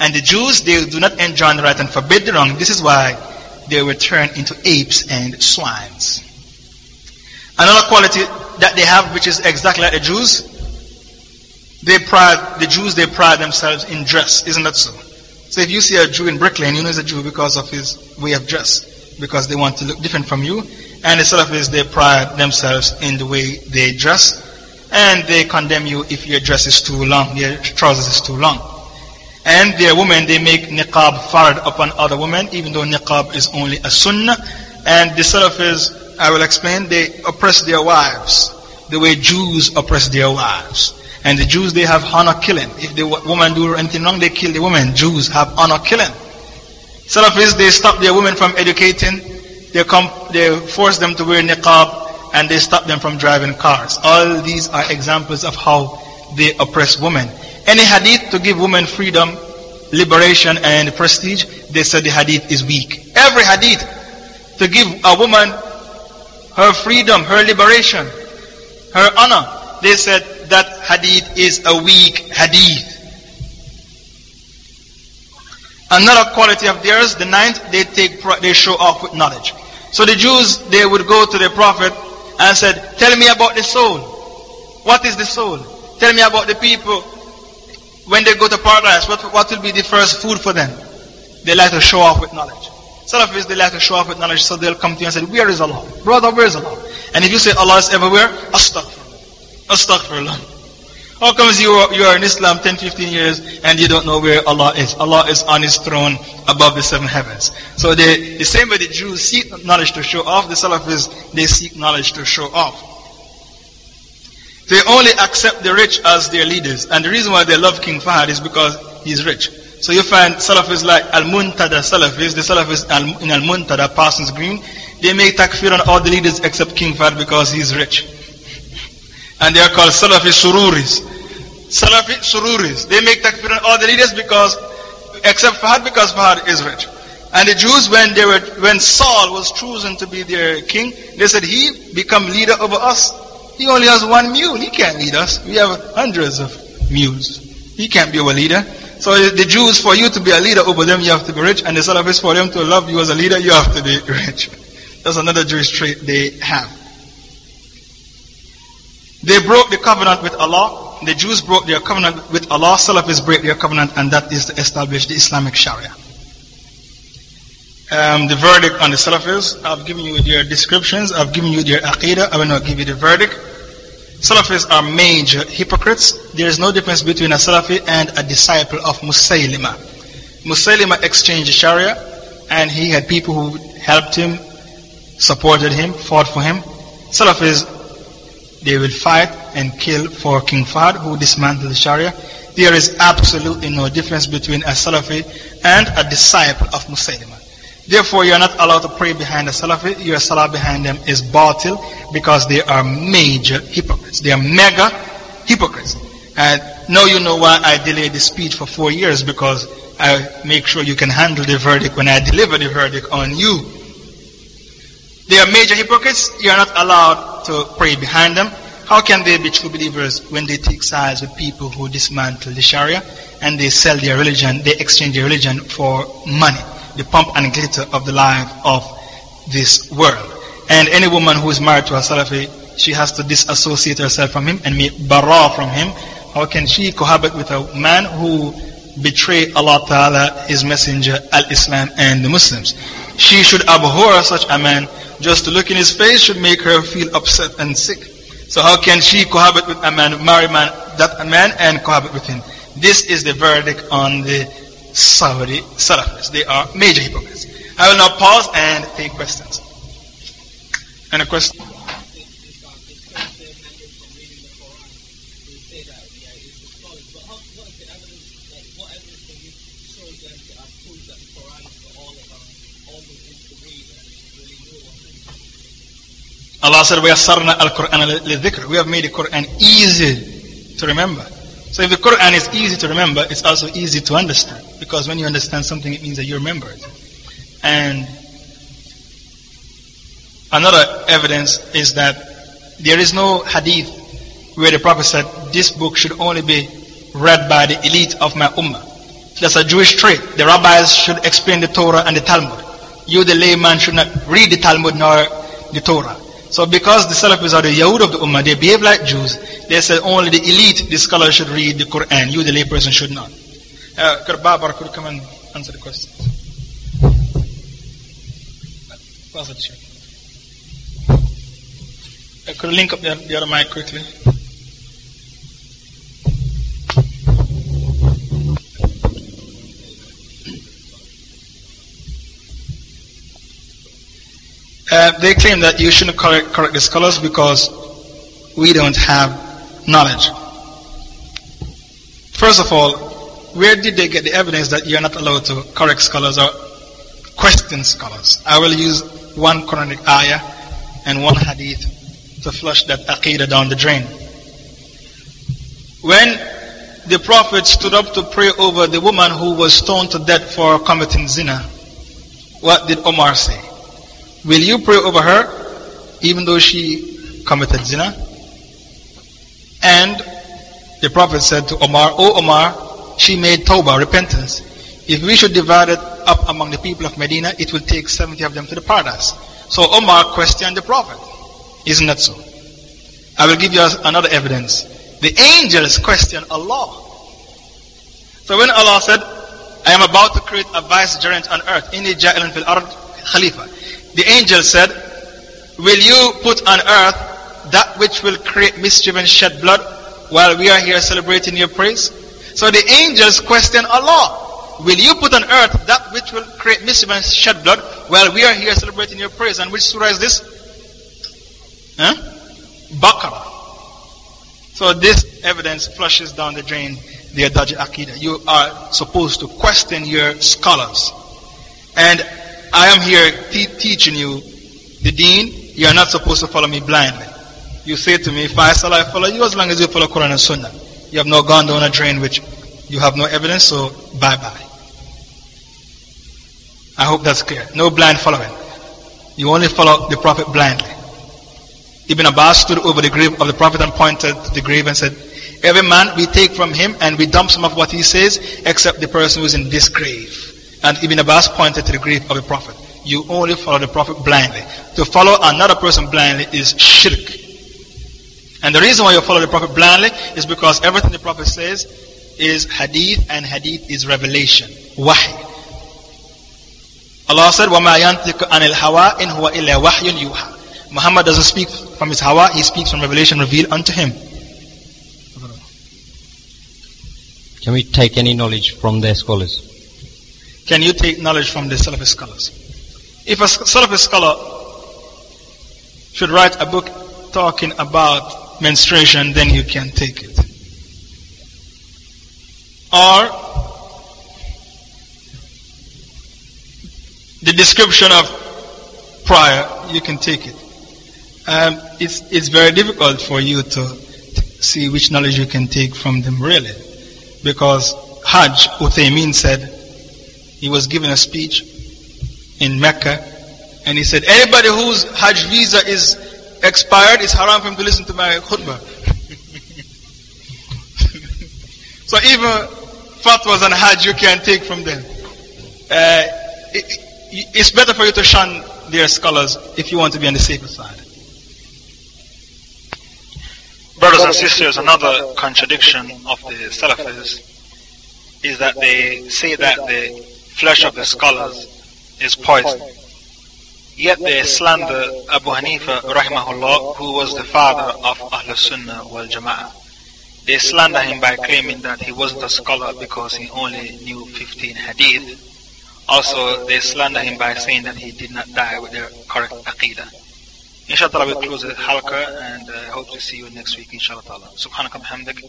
And the Jews, they do not enjoin the right and forbid the wrong. This is why they were turned into apes and swines. Another quality that they have, which is exactly like the Jews, they pride, the Jews, they pride themselves in dress. Isn't that so? So if you see a Jew in Brooklyn, you know he's a Jew because of his way of dress. Because they want to look different from you. And the Salafis, they pride themselves in the way they dress and they condemn you if your dress is too long, your trousers is too long. And their women, they make niqab fard upon other women, even though niqab is only a sunnah. And the Salafis, I will explain, they oppress their wives the way Jews oppress their wives. And the Jews, they have honor killing. If the woman do anything wrong, they kill the woman. Jews have honor killing. Salafis, they stop their women from educating. They, come, they force them to wear niqab and they stop them from driving cars. All these are examples of how they oppress women. Any hadith to give women freedom, liberation, and prestige, they said the hadith is weak. Every hadith to give a woman her freedom, her liberation, her honor, they said that hadith is a weak hadith. Another quality of theirs, the ninth, they take they show off with knowledge. So the Jews, they would go to the Prophet and said, Tell me about the soul. What is the soul? Tell me about the people. When they go to paradise, what, what will be the first food for them? They like to show off with knowledge. Salafists, they like to show off with knowledge, so they'll come to you and say, Where is Allah? Brother, where is Allah? And if you say Allah is everywhere, astaghfirullah. Astaghfirullah. How comes you are, you are in Islam 10, 15 years and you don't know where Allah is? Allah is on His throne above the seven heavens. So they, the same way the Jews seek knowledge to show off, the Salafis, they seek knowledge to show off. They only accept the rich as their leaders. And the reason why they love King Fahd is because he's rich. So you find Salafis like Al-Muntada Salafis, the Salafis in Al-Muntada, Parsons Green, they make takfir on all the leaders except King Fahd because he's rich. And they are called Salafi Sururis. Salafi Sururis. They make takfir on all the leaders because, except Fahd because Fahd is rich. And the Jews, when they were, when Saul was chosen to be their king, they said, he become leader over us. He only has one mule. He can't lead us. We have hundreds of mules. He can't be our leader. So the Jews, for you to be a leader over them, you have to be rich. And the Salafis, for them to love you as a leader, you have to be rich. That's another Jewish trait they have. They broke the covenant with Allah. The Jews broke their covenant with Allah. Salafis break their covenant, and that is to establish the Islamic Sharia. Um, the verdict on the Salafis, I've given you their descriptions, I've given you their aqidah, I will not give you the verdict. Salafis are major hypocrites. There is no difference between a Salafi and a disciple of Musaylima. Musaylima exchanged Sharia, and he had people who helped him, supported him, fought for him. Salafis they will fight and kill for King Fahd who dismantled Sharia. There is absolutely no difference between a Salafi and a disciple of Musaylima. Therefore, you are not allowed to pray behind the Salafi. Your salah behind them is batil because they are major hypocrites. They are mega hypocrites. And now you know why I delayed the speech for four years because I make sure you can handle the verdict when I deliver the verdict on you. They are major hypocrites. You are not allowed to pray behind them. How can they be true believers when they take sides with people who dismantle the Sharia and they sell their religion, they exchange their religion for money, the pomp and glitter of the life of this world? And any woman who is married to a Salafi, she has to disassociate herself from him and make bara from him. How can she cohabit with a man who betray Allah Ta'ala, His Messenger, Al-Islam and the Muslims? She should abhor such a man just to look in his face should make her feel upset and sick. So how can she cohabit with a man, marry man, that man and cohabit with him? This is the verdict on the Saudi Salafists. They are major hypocrites. I will now pause and take questions. Any question? Allah said, We have made the Quran easy to remember. So if the Quran is easy to remember, it's also easy to understand. Because when you understand something, it means that you remember it. And another evidence is that there is no hadith where the Prophet said, this book should only be read by the elite of my ummah. That's a Jewish trait. The rabbis should explain the Torah and the Talmud. You, the layman, should not read the Talmud nor the Torah. So because the Salafis are the Yahud of the Ummah, they behave like Jews, they said only the elite, the scholar should read the Quran. You, the layperson, should not. Uh, could Babar could come and answer the question? Pass it, uh, could link up the, the other mic quickly? Uh, they claim that you shouldn't correct, correct the scholars because we don't have knowledge. First of all, where did they get the evidence that you're not allowed to correct scholars or question scholars? I will use one Quranic ayah and one hadith to flush that aqidah down the drain. When the Prophet stood up to pray over the woman who was stoned to death for committing zina, what did Omar say? Will you pray over her even though she committed zina? And the Prophet said to Omar, O Omar, she made tawbah, repentance. If we should divide it up among the people of Medina, it will take 70 of them to the paradise. So Omar questioned the Prophet. Isn't that so? I will give you another evidence. The angels question Allah. So when Allah said, I am about to create a vicegerent on earth, in inni ja'ilun fil ard khalifa. The angel said, Will you put on earth that which will create mischief and shed blood while we are here celebrating your praise? So the angels question Allah. Will you put on earth that which will create mischief and shed blood while we are here celebrating your praise? And which surah is this? Huh? Baqarah. So this evidence flushes down the drain the Adaji Aqidah. You are supposed to question your scholars. And I am here te teaching you the deen. You are not supposed to follow me blindly. You say to me, Faisal, I follow you as long as you follow Quran and Sunnah. You have not gone down a drain which you have no evidence, so bye bye. I hope that's clear. No blind following. You only follow the Prophet blindly. Ibn Abbas stood over the grave of the Prophet and pointed to the grave and said, Every man we take from him and we dump some of what he says, except the person who is in this grave. And Ibn Abbas pointed to the grave of the Prophet. You only follow the Prophet blindly. To follow another person blindly is shirk. And the reason why you follow the Prophet blindly is because everything the Prophet says is hadith, and hadith is revelation. Wahy. Allah said, وَمَا يَنْتِقُ عَنِ الْهَوَىٰ إِنْ هُوَ إِلَّا وَحْيٌ يُوحَىٰ Muhammad doesn't speak from his hawa, he speaks from revelation revealed unto him. Can we take any knowledge from their scholars? Can you take knowledge from the Salafi scholars? If a Salafi scholar should write a book talking about menstruation, then you can take it. Or the description of prayer, you can take it. Um, it's, it's very difficult for you to see which knowledge you can take from them, really. Because Hajj, Uthaymin said, he was giving a speech in Mecca, and he said, anybody whose Hajj visa is expired, it's haram for him to listen to my khutbah. so even fatwas on Hajj you can't take from them. Uh, it, it's better for you to shun their scholars if you want to be on the safer side. Brothers and sisters, another contradiction of the Salafis is that they say that the flesh of the scholars is poison. Yet they slander Abu Hanifa rahimahullah, who was the father of Ahl Sunnah wal Jama'ah. They slander him by claiming that he wasn't a scholar because he only knew 15 hadith. Also, they slander him by saying that he did not die with the correct aqidah. Inshallah, we'll close the halqa and I uh, hope to see you next week, inshallah. سبحانك بحمدك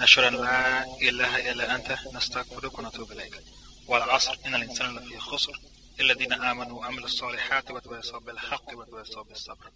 نشهد أن لا إله إلا أنت نستغفرك ونتوب إليك والعصر إن الإنسان لفي خسر الذين آمنوا وعملوا الصالحات وتواصوا بالحق وتواصوا بالصبر